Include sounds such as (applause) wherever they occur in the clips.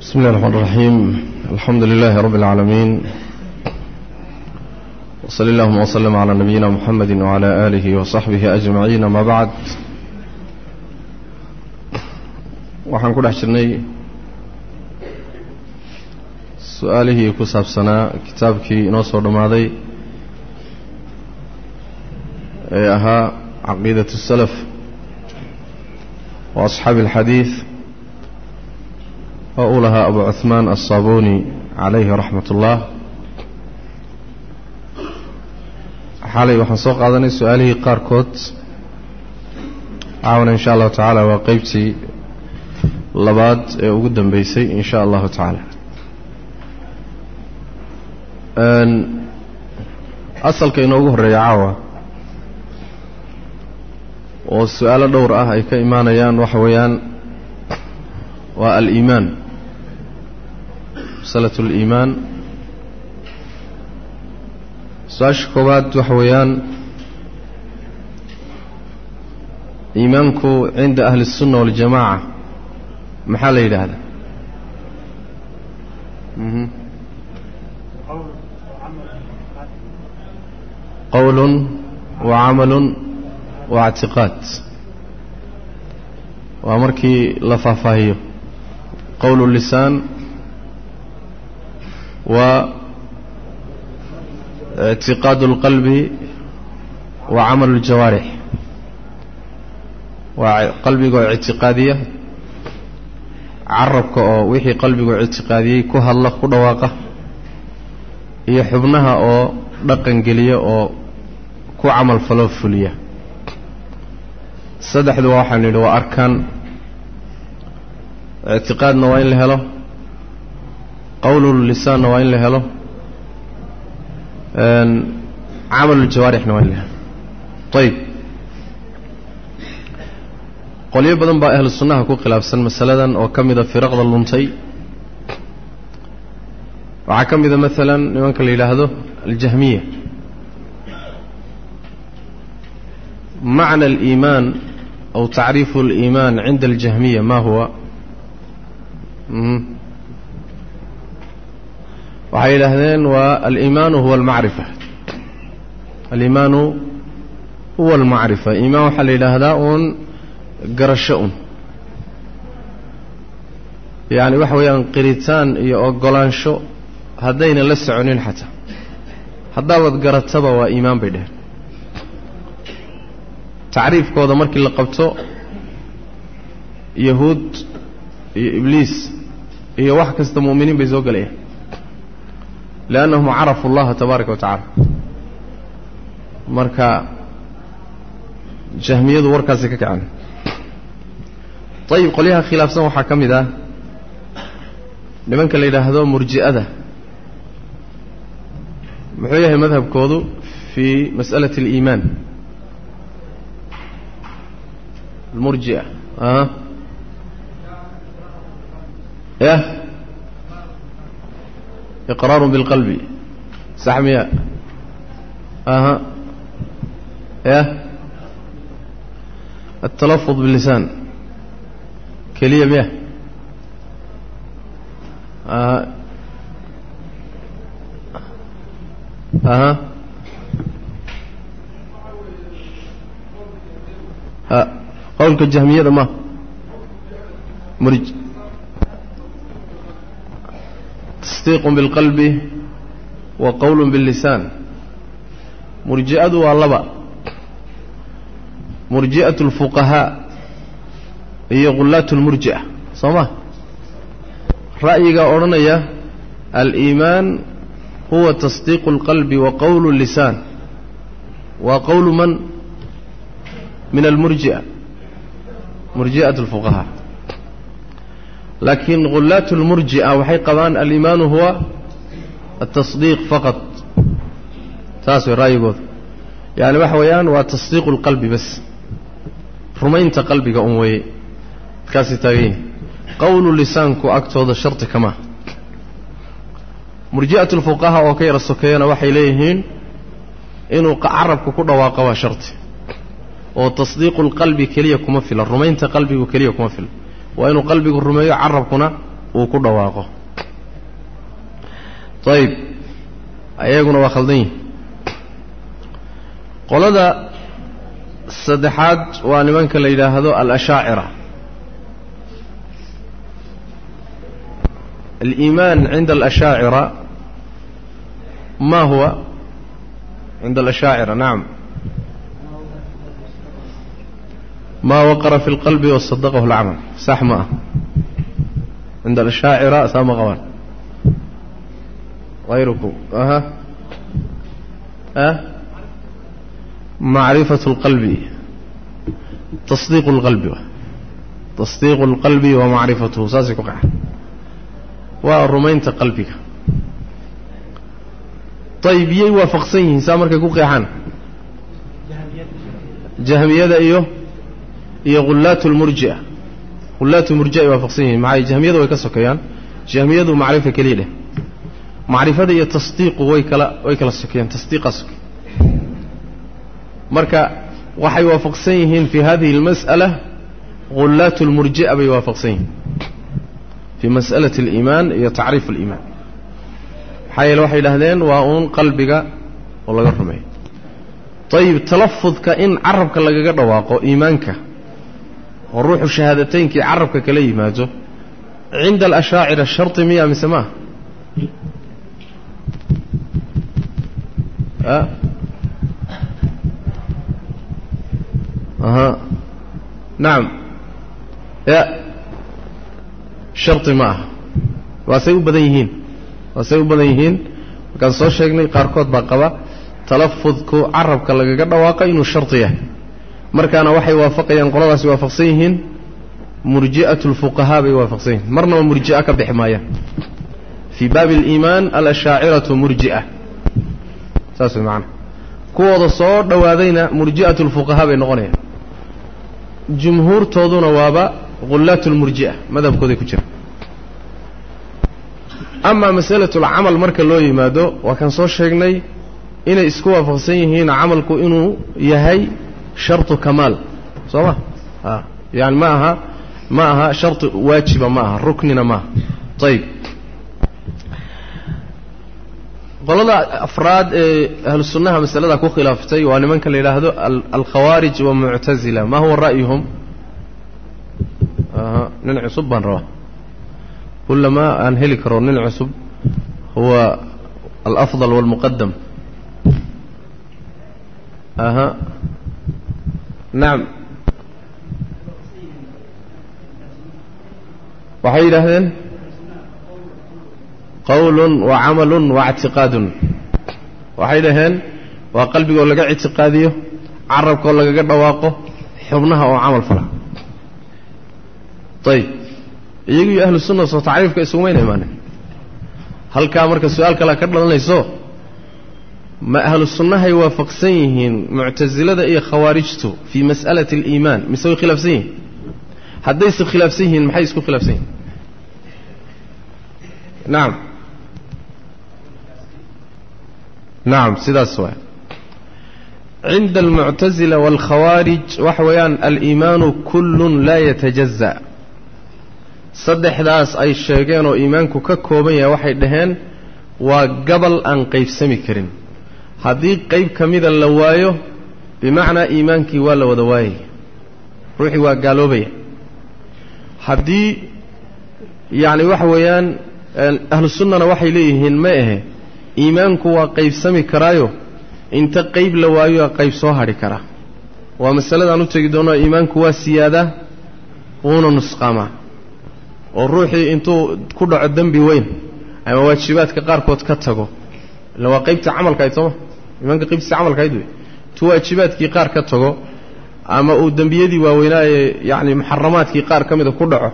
بسم الله الرحمن الرحيم الحمد لله رب العالمين وصل اللهم وسلم على نبينا محمد وعلى آله وصحبه أجمعين ما بعد waxaan ku dhex jirnay su-aalihii ku saabsanaa kitaabkii inoo soo dhammaaday ee ahaa caqiidaة السلف وأصxaabi الxadiiث oo uu lahaa abu cuثmaan الصabuni calayhi raxmat ullah xalay waxaan soo qaadanay su-aalihii qaarkood caawana in sha allahu tacaala waa qeybtii labaad ee ugu dambeysay in sha allahu tacaala asalka inoogu horreeya caawa oo su-aalo dhowr ah ay ka imaanayaan waxa weeyaan waa aliimaan masalatu aliimaan su-aasha koowaad waxa weeyaan iimaanku cinda ahli الsunna waاljamaca maxaa la yidhaahdaa qowl wacamal waاctiqaad waa markii la faahfaahiyo qowl الlisaan wa اctiqaad اlqalbi wa camal اljawaarix waa qalbiga oo ictiqaadiya carabka oo wixii qalbigu ictiqaadiyey ku hadla ku dhawaaqa iyo xubnaha oo dhaqan geliya oo ku camal faloo fuliya saddexdu waxaanu yidhi waa arkaan ictiqaadna waa in la helo qowlulisaanna waa in la helo. Camaluljawaarixna waa in la helo. Ayib qolyo badan baa ahlu sunnaha ku khilaafsan masaladan oo ka mida firaqda luntay. Waxaa ka mida maalan nimanka la yidhaahdo aljahmiya. Macna aliimaan aw tacriifu aliimaan cinda aljahmiya ma huwa waxay yidhaahdeen waa aliimaanu huwa almacrifa. Aliimaanu huwa almacrifa. Iimaan waxaa la yidhaahdaa uun garasho un yacni waxa weeyaan qiritaan iyo ogolaansho haddayna la soconin xataa. Haddaabaad garataba waa iimaan bay dheheen tacriifkooda markii la qabto yahuud iyo ibliis iyo wax kasta mu'miniin bay soo gelayaan liannahum carafu allaha tabaaraka wa tacaala marka jahmiyadu warkaasi ka kacen ayib qolyaha khilaafsan waxaa ka mid ah nimanka la yidhaahdo murji'ada muxuu yahay madhabkoodu fii mas'alati اliimaan almurji'a a yah iqraaru bilqalbi sax miya? Aha. Yah atalafud bilisaan keliya miya? Aha. Aha. Qowlka jahmiyada ma. Murij tasdiiq biاlqalbi wa qowl biاllisaan murji'adu waa laba murji'aة اlfuqahaa iyo khulaat اlmurji'a soo ma ra'yigaa odhanaya aliimaan huwa tasdiiqu اlqalbi wa qowlu اllisaan waa qowlu man min almurji'a murji'at اlfuqahaa laakiin khulaat اlmurji'a waxay qabaan aliimaanu huwa atasdiiq faqad taas way ra'yigooda yaani waxa weeyaan waa tasdiiqu اlqalbi bas. Rumaynta qalbiga un weeye. Kaasi taagan yahi qowlu lisaanku agtooda sharti kamaa murji'at lfuqahaa oo ka yara sokeeyana waxay leeyihiin inuu carabku ku dhawaaqo waa sharti. Oo tasdiiqu lqalbi keliya kuma filan. Rumaynta qalbigu keliya kuma filan waa inuu qalbigu rumeeyo carabkuna uu ku dhawaaqo. Ayib ayaguna waa khaldan yihiin qolada saddexaad waa nimanka la yidhaahdo alashaacira. Aliimaan cinda alashaacira ma huwa? Cinda alashaacira nacam ma waqara fi اlqalbi wasadaqahu اlcamal sax ma ah cinda alashaacira saa ma qabaan غayrukum aha ah macrifaة اlqalbi tasdiiq اlqalbi tasdiiqu اlqalbi wa macrifatuhu saasay ku qaxan waa rumaynta qalbiga ayib yay waafaqsan yihiin saa markay ku qeexaan jahmiyada iyo iyo hullaat lmurjia hullaat lmurjia ay waafaqsan yihiin maxay jahmiyadu way ka sokeeyaan jahmiyadu macrifa keliya dheh macrifada iyo tasdiiqu way kala way kala sokeeyaan tasdiiqaa soke marka waxay waafaqsan yihiin fi hadihi اlmas'ala hullaat lmurji'a bay waafaqsan yihiin fi mas'alati اliimaan iyo tacriif اliimaan maxaa yeele waxay yidhahdeen waa uun qalbiga oo laga rumeeyo ayib talafudka in carabka lagaga dhawaaqo iimaanka oo ruuxu shahaadataynkii carabka kala yimaado cinda alashaacira sharti miya mise maaha aha. Nacam ya. Sharti ma aha. Waasay u badan yihiin. Waasay u badan yihiin. Markaan soo sheegnay qaarkood baa qaba talafudku carabka lagaga dhawaaqo inuu sharti yahay markaana waxay waafaqayaan qoladaasi waafaqsan yihiin murji'atu lfuqahaa bay waafaqsan yihiin. Marnaba murji'a ka bixi maayaan. Fii baabi aliimaan alashaaciratu murji'a. Saas way macana kuwooda soo dhowaadayna murji'atu lfuqahaa bay noqonayaan. Jumhuurtooduna waaba hullaat lmurji'a madhabkooday ku jira amaa masalatulcamal marka loo yimaado waa kaan soo sheegnay inay isku waafaqsan yihiin camalku inuu yahay shartu kamaal. Soo ma? Yani ma aha ma aha sharti waajiba ma aha ruknina maaha ayib qolada afraad ee ahlu sunnaha masalada ku khilaaftay waa nimanka la yidhaahdo alkhawaarij wa muctazila ma huwa ra'yuhum? Nin cusub baan rabaa. Kulamaa aan heli karo nin cusub huwa alafضal wاlmuqadam aha nacam waxay yidhaahdeen qawlun wa camalun wa اctiqaadun waxay dhaheen waa qalbigaoo laga ictiqaadiyo carabkaoo lagaga dhawaaqo xubnaha oo camal fala. Ayb iyagu iyo ahlu sunna soo tacriifka isugumayna imaanin halkaa marka su'aal kalea ka dhalanayso ma ahlu sunnahay waafaqsan yihiin muctasilada iyo khawaarijtu fii mas'alati aliimaan. Mise way khilaafsan yihiin? Haddayse khilaafsan yihiin maxay isku khilaafsan yihiin nacam nacam sidaas waay. Cinda almuctasila waalkhawaarij waxa weeyaan aliimaanu kullun laa yatajaza saddexdaas ay sheegeen oo iimaanku ka kooban yahay waxay dhaheen waa gabal aan qaybsami karin haddii qayb ka mida la waayo bimacnaa iimaankii waa la wada waayaya ruuxii waa gaaloobaya. Haddii yacni waxa weeyaan ahlu sunnana waxay leeyihiin ma ahe iimaanku waa qaybsami karaayo inta qayb la waayo qayb soo hadhi karaa waa masaladaan u tegi doono iimaanku waa siyaadaa wuuna nusqaamaa oo ruuxii intuu ku dhaco dembi weyn ama waajibaadka qaarkood ka tago illa waa qaybtii camalkahayd sooma iimaanka qaybtiisa camalkahayd wey. Intuu waajibaadkii qaar ka tago ama uu dembiyadii waaweynaaye yacni muxaramaadkii qaar ka mida ku dhaco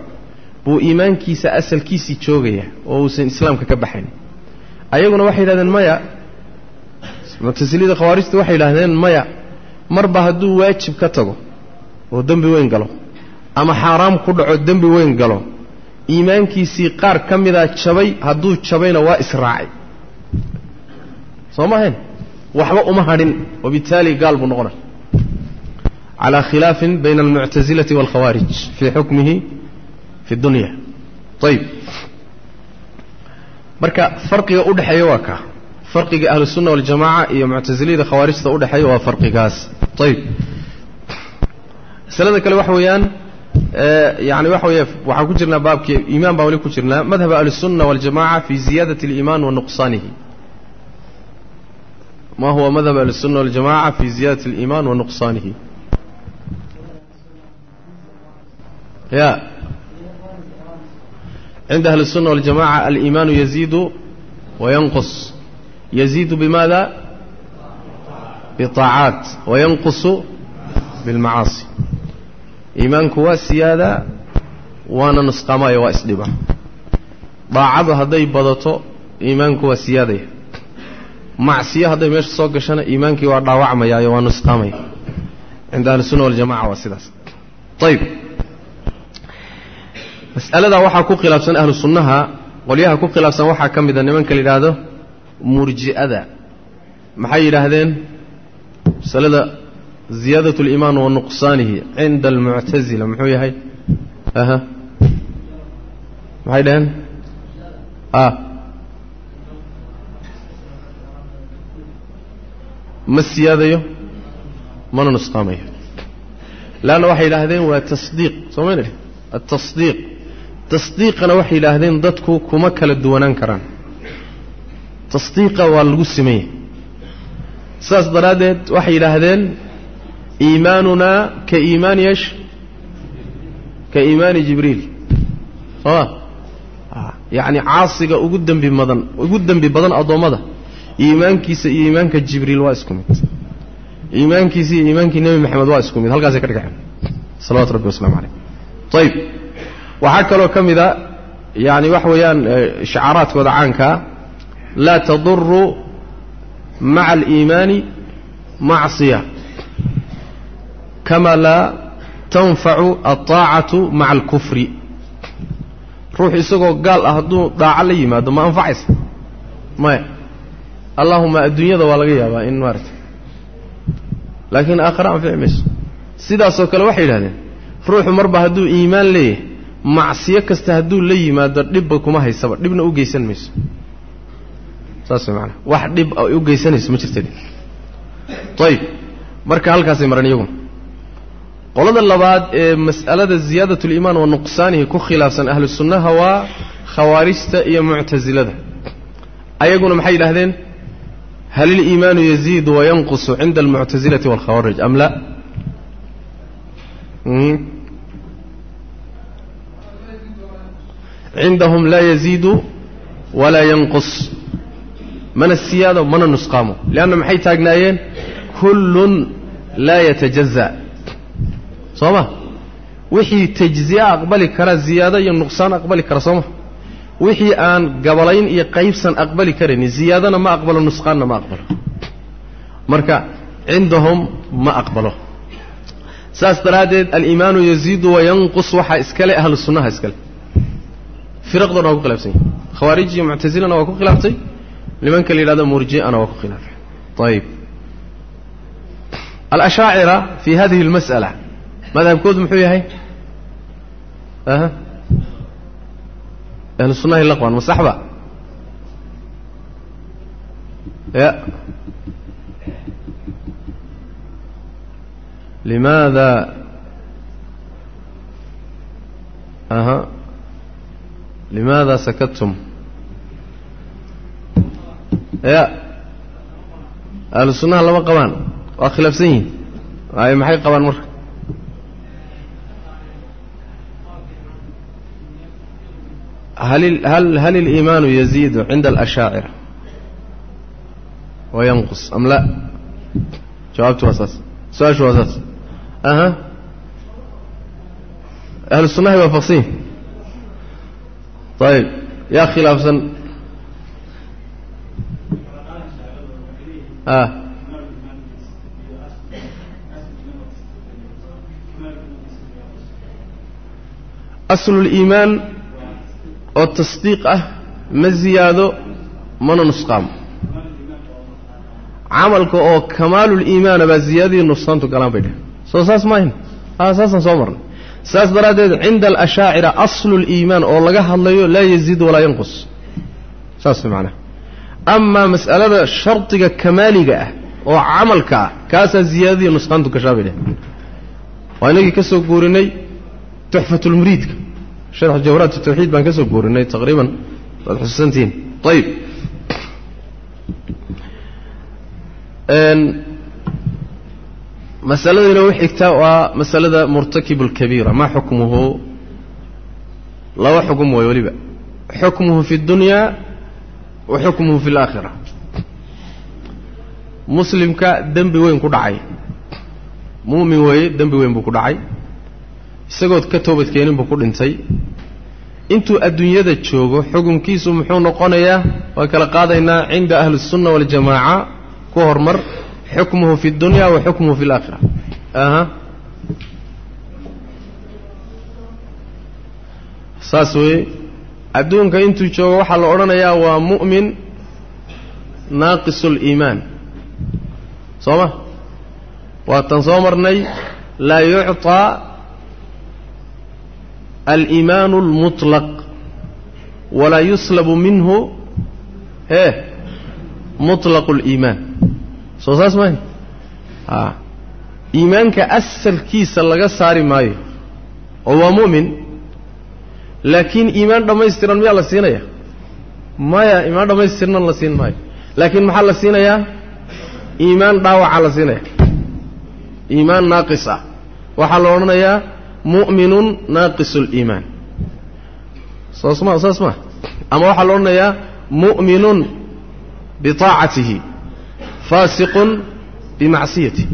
buu iimaankiisa asalkiisii joogaya oo uusan islaamka ka baxayn. Ayaguna waxay yidhahdeen maya. Muctasilida khawaarijta waxay yidhahdeen maya marba hadduu waajib ka tago oo dembi weyn galo ama xaaraam ku dhaco dembi weyn galo iimaankiisii qaar ka midaa jabay hadduu jabayna waa israacay. Soo ma ahayn waxba uma hadhin wabittaali gaal buu noqonay. Calaa khilaafin bayna almuctasilati waalkhawaarij fii xukmihi fi dunya. Ayib marka farqiga u dhexeeya waa kaa farqiga ahlusunna waljamaaca iyo muctasiliyada khawaarijta u dhexeeya waa farqigaas. Ayib masalada kale waxa weeyaan yani waxa weeye waxaan ku jirnaa baabkii iimaan baan weli ku jirnaa madhab ahlisunna waljamaca fi ziyadati اliiman wa nuqsaanihi ma huwa madhab ahlisunna waljamaca fi ziyadati اliiman wa nuqsaanihi ya cinda ahli الsunna waljamaca aliimaanu yaziidu wayanqus yaziidu bimaada biطaacaat wayanqusu bilmacaasi iimaanku waa siyaada waana nusqaamaayo waa isdhiba daacadu hadday badato iimaanku waa siyaadaya macsiyo hadday meesha soo gashana iimaankii waa dhaawacmayaayo waa nusqaamaya cinda ahlisunna waljamaca waa sidaas. Ayb mas'aladaa waxaa ku khilaafsan ahlu sunnaha qolyaha ku khilaafsan waxaa ka mida ah nimanka la yidhaahdo murji'ada. Maxay yidhaahdeen? Masalada ziyaadat اliimaan wa cinda almuctazila muxuu yahay? Aha. Maxay dhaheen ah. Ma siyaadayo mana nusqaamayo. Leanna waxay yidhaahdeen waa tasdiiq soo mayna dheh atasdiiq tasdiiqana waxay yidhaahdeen dadku kuma kala duwanaan karaan. Tasdiiqa waa lagu simanya sidaas daraaddeed waxay yidhaahdeen iimaanunaa ka iimaani yesh ka iimaani jibriil. Sooma yacni caasiga ugu dembi badan ugu dembi badan addoommada iimaankiisa iyo iimaanka jibriil waa isku mid. Iimaankiisa iyo iimaankii nebi maxamed waa isku mid. Halkaasay ka dhigaceen salawatu rabbi waslamu caleyh ayib waxaa kaloo ka mida yani waxa weeyaan shacaaraadkooda caankaa laa taduru maca aliimaani macsiya kama laa tanfacu alطaacatu maca alkufri ruux isagoo gaal ah hadduu daaco la yimaado ma anfacaysa? Maya allahuma adduunyada waa laga yaabaa in maarata laakiin aakhira anfici mayso sidaasoo kale waxay yidhahdeen ruuxu marba hadduu iimaan leeyahay macsiyo kasta hadduu la yimaado dhibba kuma haysaba dhibna u geysan mayso. Saas maanaa wax dhib ay u geysanayso ma jirta ayib marka halkaasay maran iyaguna qolada labaad ee mas'alada ziyaadat اliimaan wa nuqsaanihi ku khilaafsan ahlu waa khawaarijta iyo muctasilada ayaguna maxay yidhahdeen hal iliimaanu yaziidu wayanqusu cinda almuctasilati wاlkhawaarij am la cindahum laa yaziidu walaa yanqus mana siyaado mana nusqaamo leanna maxay taagnaayeen kullun laa yatajaza soo ma wixii tajziya aqbali kara ziyaado iyo nuqsaan aqbali kara soo ma wixii aan gabalayn iyo qaybsan aqbali karaynin ziyaadana ma aqbalo nusqaanna ma aqbalo. Marka cindahum ma aqbalo. Saas daraaddeed aliimaanu yaziidu wayanqus waxaa iskale ahlu sunnaha iskale. Firaqdoona waa ku khilafsan yahi khawaarij iyo muctasilana waa ku khilaaftay nimanka la yidhahdo murji'ana waa ku khilaafay ayib alashaacira fi hadihi اlmas'ala madhabkoodu muxuu yahay? Aha ahlu sunnahi laqwan ma saxba ya limaada aha limaada sakadtum ya ahlu sunnaha lama qabaan waa khilaafsan yihiin ay maxay qabaan marka hal iliimaanu yaziidu cinda alashaacira wayanqus am la jawaabtu waa saas su'aashu waa saas aha ahlu sunnahay waafaqsan yihiin ayib yaa khilaafsan a asluliimaan oo tasdiiq ah ma ziyaado mana nusqaamo camalka oo kamaaluliimaana baa ziyaadadii nuqsaantu galaan bay dheh soo saas maahin a saasaan soo marnay. Saas daraaddeed cinda alashaacira asluliimaan oo laga hadlayo laa yaziid walaa yanqus. Saas macnaha. Amaa mas'alada shardiga kamaaliga ah oo camalka ah kaasaa ziyaadadiiyo nusqaantu gashaabay dheh waa inagii ka soo guurinay tuxfatulmuriidka sharx jawharaat tawxiid baan ka soo guurinay taqriiban waad xusuusantihiin ayib masalada inoo xigta waa masalada murtakib اlkabiira maa xukmuhu laba xukm way weliba xukmuhu fi اddunya wa xukmuhu fi اlaakhira muslimka dembi weyn ku dhacay mu'min weeye dembi weyn buu ku dhacay isagood ka toobadkeenin buu ku dhintay intuu adduunyada joogo xukumkiisu muxuu noqonayaa waan kala qaadaynaa cinda ahli الsunna waاljamaaca ku hormar xukmuhu fi اdunya wa xukmuhu fi اlaakhira aha saas weeye adduunka intuu joogo waxaa la odhanayaa waa mu'min naaqis اliimaan soo ma waatan soo marnay laa yucطى aliimaan اlmuطlaq walaa yuslabu minhu hee muطlaq اliimaan soo saas maaha a iimaanka asalkiisa laga saari maayo oo waa mu'min laakiin iimaan dhammaystiran miyaa la siinaya maya iimaan dhammaystirnan la siin maayo laakiin maxaa la siinayaa iimaan dhaawacaa la siinaya iimaan naaqis ah waxaa la odhanayaa mu'minun naaqisu اliimaan soos ma saas maa ama waxaa la odhanayaa mu'minun biطaacatihi faasiqun bimacsiyati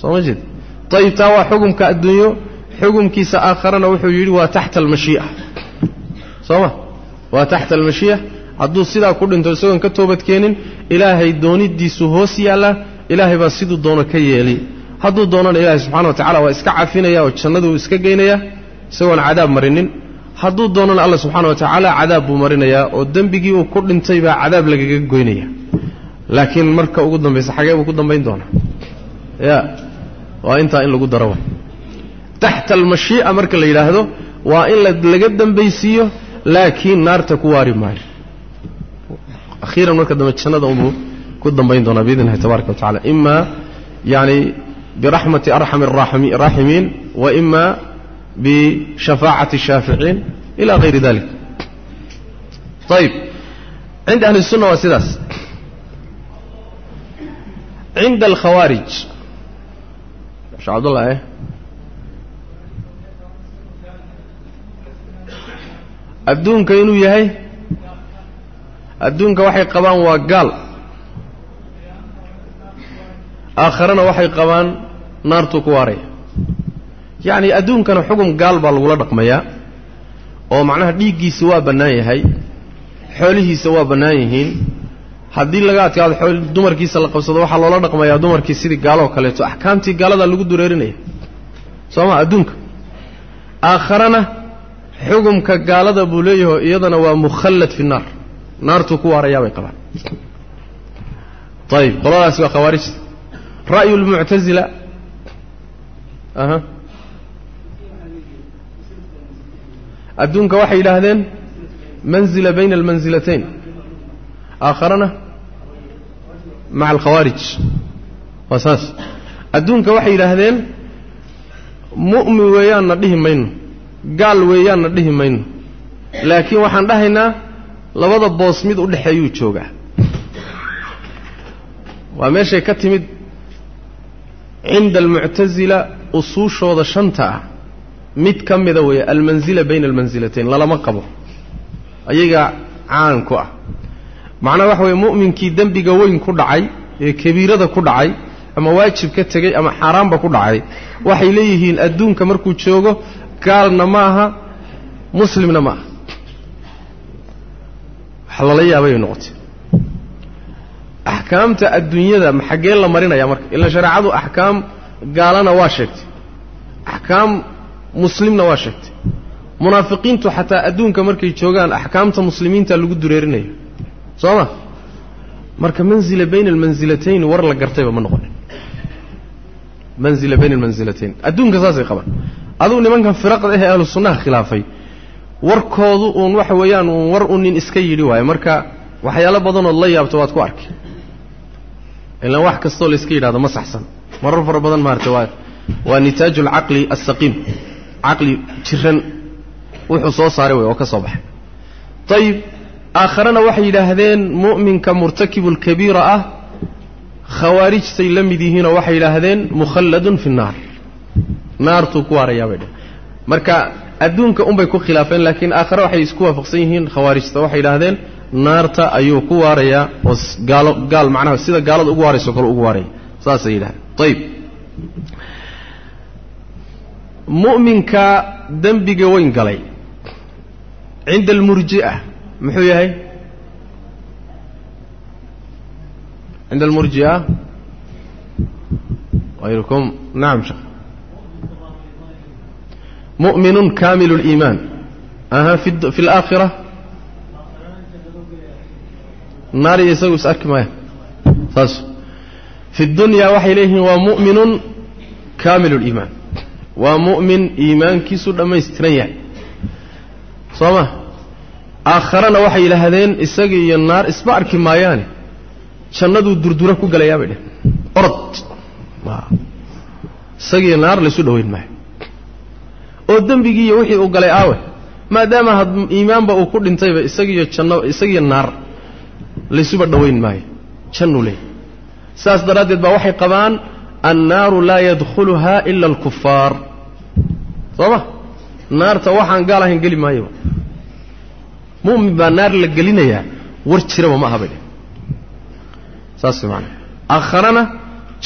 soo ma jeed ayib taa waa xukumka adduunyo xukumkiisa aakharana wuxuu yidhi waa taxta almashii'a. Soo ma waa taxta almashii'a. Hadduu sidaa ku dhinto isagoon ka toobadkeenin ilaahay doonidiisu hoos yaallaa ilaahay baa siduu doono ka yeeli hadduu doonana ilaahay subxana wa tacala waa iska cafinaya oo jannaduu iska geynaya isagoon cadaab marinin. Hadduu doonana alla subxaana wa tacaala cadaab buu marinayaa oo dembigii uu ku dhintay baa cadaab lagaga goynaya laakiin marka ugu dambaysa xagee buu ku dambayn doonaa? Ya waa intaa in lagu daro taxta almashii'a marka la yidhaahdo waa in laga dambaysiiyo laakiin naarta ku waari maayo. Akhiiran marka dambe jannada unbuu ku dambayn doonaa biidn illahi wa tacala ima yani biraxmati arxami araaximiin wa ima bishafaacati shaaficiin ila hayri dalik ayib cinda ahli sunna waa sidaas cinda alkhawaarij shee cabdullah adduunka inuu yahay adduunka waxay qabaan waa gaal aakharena waxay qabaan naartuu ku waaraya yacni adduunkana xugum gaal baa lagula dhaqmayaa oo macnaha dhiiggiisa waa bannaan yahay xoolihiisa waa bannaan yihiin. Haddii laga adkaado xool dumarkiisa la qabsado waxaa loola dhaqmayaa dumarkii sidii gaaloo kaleeto. Axkaamtii gaaladaa lagu dureerinaya. Soo ma adduunka. Aakharana xugumka gaalada buu leeyaho iyadana waa mukhallad fi naar. Naartuu ku waarayaa bay qabaan. Ayib qoladaasi waa khawaarijta ra'yu lmuctazila aha. Adduunka waxay yidhaahdeen manzila bayna almansilatayn aakharana maca alkhawaarij. Waa saas. Adduunka waxay yidhaahdeen mu'min weeyaanna dhihi mayno gaal weeyaanna dhihi mayno. Laakiin waxaan dhahaynaa labada boos mid u dhexeeyuu joogaa. Waa meeshay ka timid cinda almuctasila usuushooda shanta ah. Mid ka mida weeye almanzila bayna almansilatayn lalama qabo. Ayagaa caan ku ah. Macnaha waxa weeye mu'minkii dembiga weyn ku dhacay ee kabiirada ku dhacay ama waajib ka tegey ama xaaraanba ku dhacay waxay leeyihiin adduunka markuu joogo gaalna ma aha muslimna ma aha wax lala yaabay bay noqotay axkaamta adduunyada xaggee la marinaya marka? Ilaan shareecadu axkaam gaalana waa sheegtay. Axkaam muslimna waa sheegtay. Munaafiqiintu xataa adduunka markay joogaan axkaamta muslimiinta lagu dureerinaya soo ma marka manzila bayna almansilatayn war la gartayba ma noqonin manzila bayna almansilatayn adduunka saasay qabaan. Adugu nimankan firaqda ahee ahlu sunnaha khilaafay warkoodu uun waxa weeyaan uun war u nin iska yidhi waayo marka waxyaalo badanood la yaabto waad ku arkay ilaan wax kastoo la iska yidhahdo ma saxsan marar fara badan maarata waa waa nitaaju alcaqli alsaqiim caqli jiran wuxuu soo saaray way oo ka soo baxay ayib aakharena waxay yidhaahdeen mu'minka murtakibulkabiira ah khawaarijtay la mid yihiinoo waxay yidhaahdeen mukhalladun fi nnaar naartuu ku waarayaa bay dheh marka adduunka unbay ku khilaafeen laakiin aakhare waxay isku waafaqsan yihiin khawaarijta waxay yidhaahdeen naarta ayuu ku waarayaa oo gaalo gaal macnaha sida gaalada ugu waarayso kale ugu waaraya. Saasay yidhahdeen. Ayib mu'minka dembiga weyn galay cinda almurji'a muxuu yahay? Cinda almurji'a ayrukum nacam sheekh mu'minun kaamilu اliimaan aha fi اlaakhira naari isagu is arki maaya saas. Fi اdunyaa waxay leeyihiin waa mu'minun kaamilu اliimaan waa mu'min iimaankiisu dhammaystiran yahay. Soo ma? Aakharana waxay yidhaahdeen isaga iyo naar isma arki maayaane. Jannaduu durdura ku galayaa bay dheh orod. Isagiiyo naar laysu dhoweyn maayo. Oo dembigii iyo wixii uu galay aawe maadaama iimaanba uu ku dhintayba isagiiyo janno isagiiyo naar laysuba dhowayn maayo. Jannuu leeyahy saas daraaddeed baa waxay qabaan annaaru laa yadkhuluhaa ila alkufaar soo ma naarta waxaan gaal ahayn geli maayoba mu'min baa naar la gelinayaa war jiraba ma aha bay dheh saas maanaa aakharana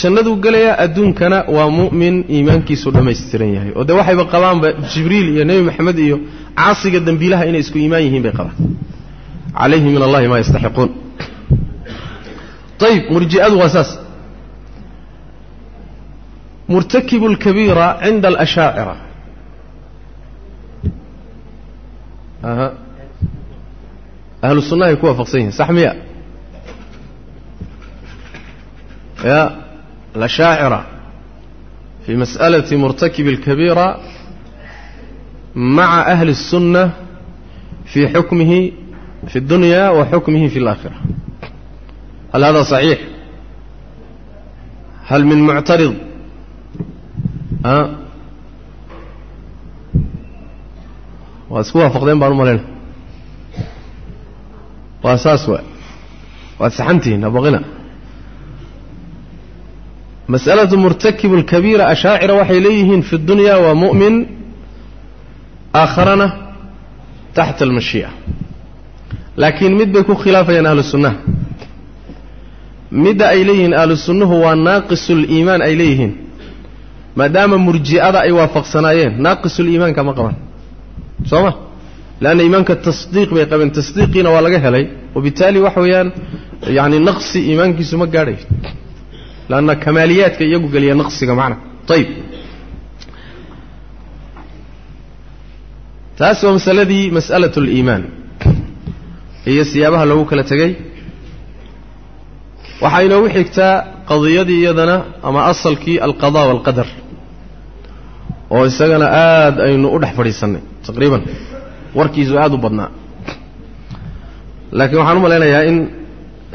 jannaduu gelayaa adduunkana waa mu'min iimaankiisu dhammaystiran yahay. Oo dee waxayba qabaanba jibriil iyo nebi maxamed iyo caasiga dembiilaha inay isku iimaan yihiin bay qabaan. Calayhi min allahi maa yastaxiquun ayib murji'adu waa saas murtakibu lkabiira cinda alashaacira aha ahlu sunnahay ku waafaqsan yihin sax miya ya الأشاacرة في مسألة مرتكب الكبيرة مع أهل السنة في حكمه في الدنيا وحكمه في الآخرة هل هذا صحيح هل من معترض ها waa isku waafaqdeen baan u malayna waa saas wa waad saxantihiin abaqina mas'alatu murtakibu alkabiira ashaacira waxay leeyihiin fi dunya waa mu'min aakharana taxta almashii'a laakiin mid bay ku khilaafayaan ahlu sunnaha midda ay leeyihiin ahlu sunnuhu waa naaqisuliimaan ay leeyihiin maadaama murji'ada ay waafaqsanaayeen. Naaqisuliimaanka ma qaban. Soo ma? Leanna iimaanka tasdiiq bay qabeen. Tasdiiqiina waa laga helay. Wabitaali waxa weeyaan yani naqsi iimaankiisu ma gaadhayo lanna kamaaliyaadka iyagu geliya naqsiga macna. Ayib taas waa masaladii mas'alatu اliimaan iyo siyaabaha loogu kala tegey waxaa inoogu xigtaa qadiyadii iyadana ama asalkii alqada waalqadar oo isagana aad aynu u dhex fadhiisannay taqriiban. Warkiisu aad u badnaa. Laakiin waxaan u malaynayaa in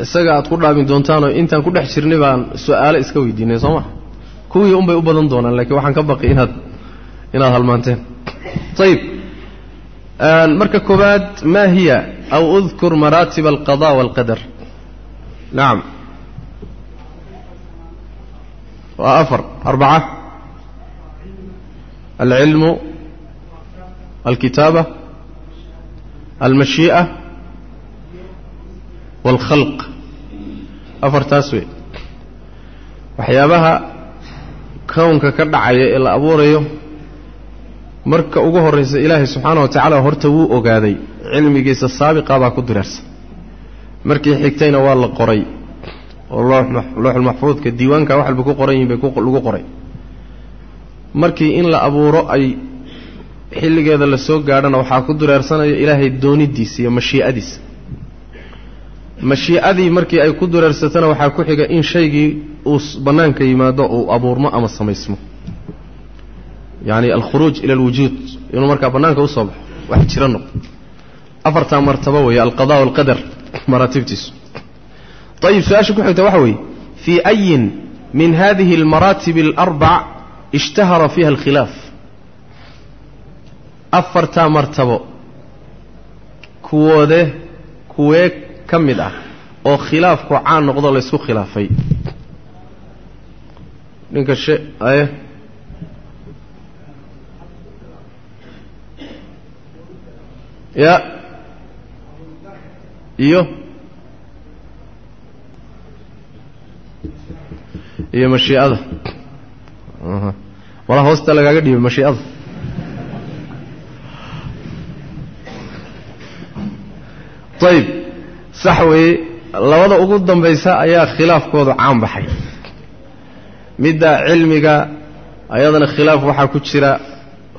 isaga aad ku dhaamin doontaanoo intaan ku dhex jirnay baan su'aalo iska weydiinay soo ma? Kuwii unbay u badan doonaan lakiin waxaan ka baqi inaad inaad halmaanteen. Ayib marka koowaad ma hiya? Aw udkur maraatib alqada waalqadar nacam waa afar arbaca. Alcilmu alkitaaba almashii'a waalkhalq afartaas wey. Waxyaabaha kownka ka dhacaya ee la abuurayo marka ugu horraysa ilaahay subxaana wa tacaala horta wuu ogaaday cilmigiisa saabiqa baa ku direersan markii xigtayna waa la qoray oo looxulmaxfuudka diiwaanka wax walba ku qoran yihiin bay lagu qoray. Markii in la abuuro ay xilligeeda la soo gaadhana waxaa ku dureersanaya ilaahay doonidiisa iyo mashii'adiisa. Mashii'adii markii ay ku dureersatana waxaa ku xiga in shaygii uu bannaanka yimaado uu abuurmo ama samaysmo. Yacni alkhuruuj ila alwujuud inuu markaa bannaanka u soo baxo wax jiro noqdo. Afartaa martabo weeye alqada walqadar (laughs) maraatibtiisu ayib su'aasha ku xigta waxa weeye fii ayin min hadihi almaraatib alarbac ishtahara fiiha alkhilaaf afartaa martabo kuwoode kuwee ka mid ah oo khilaafku caan noqdo laysku khilaafay ninka aye ya iyo iyo mashiicada walaa hoosta lagaaga dhiibay mashiicada ayib sax weeye labada ugu dambaysa ayaa khilaafkoodu caan baxay. Midda cilmiga ayadana khilaaf waxaa ku jira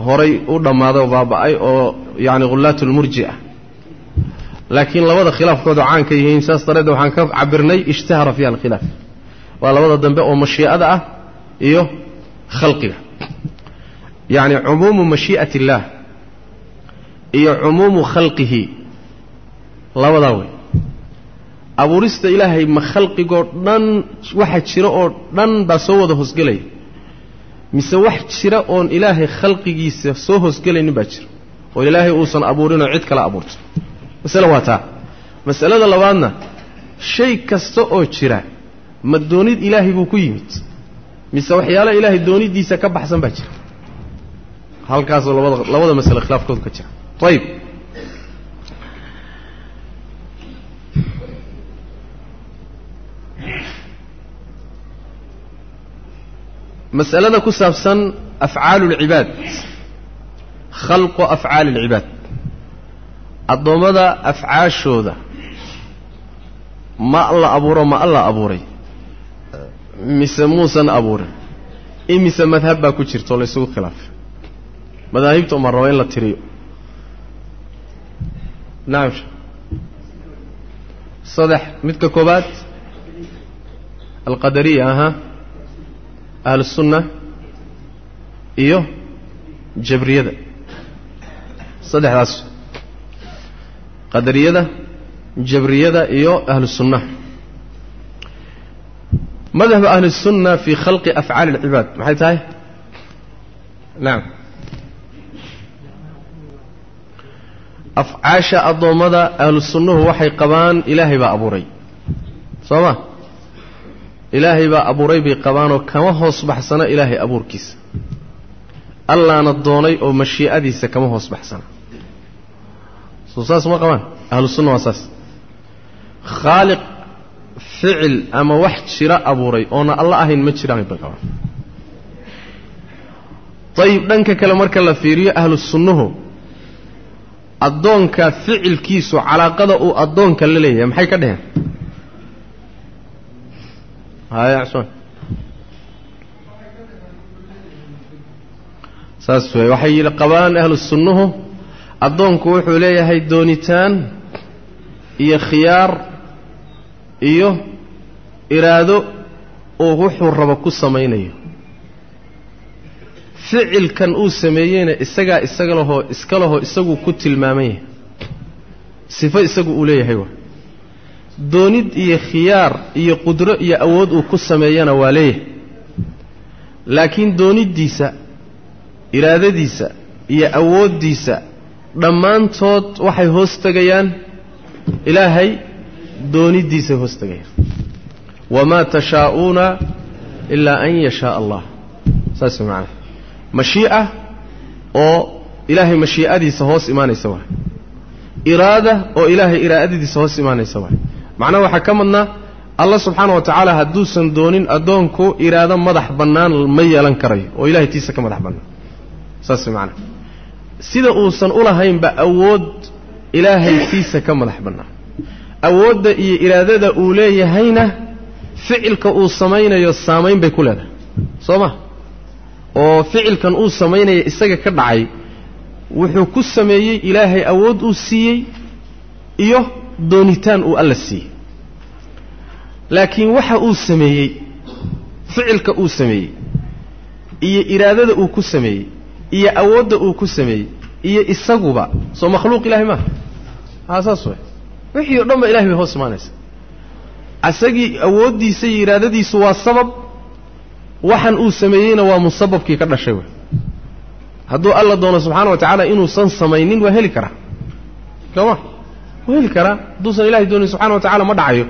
horay u dhammaaday oo baaba'ay oo yacni ghullaat lmurji'a laakiin labada khilaafkoodu caan ka yihiin saas dareedde waxaan ka cabirnay ishtahara fiiha alkhilaaf waa labada dambe oo mashii'ada ah iyo khalqiga. Yacni cumuumu mashii'ati illaah iyo cumuumu khalqihi. Labadaa wey abuurista ilaahay ma khalqigoo dhan waxa jira oo dhan baa soo wada hoosgelaya mise wax jira oon ilaahay khalqigiisa soo hoosgelaynin baa jira oo ilaahay uusan abuurinoo cid kala abuurto. Masale waa taa. Masalada labaadna shay kasta oo jira ma doonid ilaahay buu ku yimid. Mise waxyaala ilaahay doonidiisa ka baxsan baa jira. Halkaasoo labada labada masale khilaafkoodu ka jira. Ayib masalada ku saabsan afcaalu اlcibaad khalqu afcaali اlcibaad addoommada afcaashooda ma la abuuro ma alla abuuray mise muusan abuurin imise madhab baa ku jirto la ysugu khilaafay. Madaahibta uma raba in la tiriyo. Nacam saddex midka koobaad alqadariya ahaa ahlusunna iyo jabriyada. Saddexdaas. Qadariyada jabriyada iyo ahlusunna madhab ahlusunna fii khalqi afcaali اlcibaad maxay tahay nacam afcaasha addoommada ahlusunnuhu waxay qabaan ilaahay baa abuuray soo ma ilaahay baa abuuray bay qabaanoo kama hoos baxsana ilaahay abuurkiisa allaana doonay oo mashii'adiisa kama hoos baxsana soo saas ma qabaan ahlu sunna waa saas ficil ama wax jira abuuray oona alla ahayn ma jiraan bay qabaan ayib dhanka kale marka la fiiriyo ahlu sunnuhu addoonka ficilkiisu calaaqada uu addoonka la leeyahay maxay ka dheheen haya saas wey waxay qabaan ahlu sunnuhu addoonku wuxuu leeyahay doonitaan iyo khiyaar iyo iraado uu wuxuu rabo ku samaynayo. Ficilkan uu sameeyeyna isagaa isaga lahoo iska lahoo isagu ku tilmaaman yahay sifo isagu uu leeyahay wa. Doonid iyo khiyaar iyo qudro iyo awood uu ku sameeyana waa leeyahay. Laakiin dooniddiisa iraadadiisa iyo awooddiisa dhammaantood waxay hoos tegayaan ilaahay dooniddiisay hoos tegayaan wamaa tashaa'uuna ilaa an yashaaa allah saas way macanaha mashii'a oo ilaahay mashii'adiisa hoos imaanaysa waay. Iraada oo ilaahay iraadadiisa hoos imaanaysa waay. Macnaha waxaa ka madnaa allah subxaana wa tacaala hadduusan doonin addoonku iraado madax bannaan ma yeelan karayo oo ilahay tiisa ka madax bannaan. Saas way macanaha sida uusan u lahaynba awood ilaahay tiisa ka madax bannaan. Awoodda iyo iraadada uu leeyahayna ficilka uu samaynayo saamayn bay ku leedahay. Soo ma? Oo ficilkan uu samaynaya isaga ka dhacay wuxuu ku sameeyey ilaahay awood uu siiyey iyo doonitaan uu alla siiyey. Laakiin waxa uu sameeyey ficilka uu sameeyey iyo iraadada uu ku sameeyey iyo awoodda uu ku sameeyey iyo isaguba soo makhluuq ilahay maaha haa saas way wixii o dhan ba ilahay bay hoos imaanaysa isagii awooddiisa iyo iraadadiisu waa sabab waxan uu sameeyeyna waa musababkii ka dhashay wey. Hadduu alla doono subxaana wa tacaala inuusan samaynin waa heli karaa. Sooma waa heli karaa. Hadduusan ilahay doonin subxana wa tacala ma dhacayo.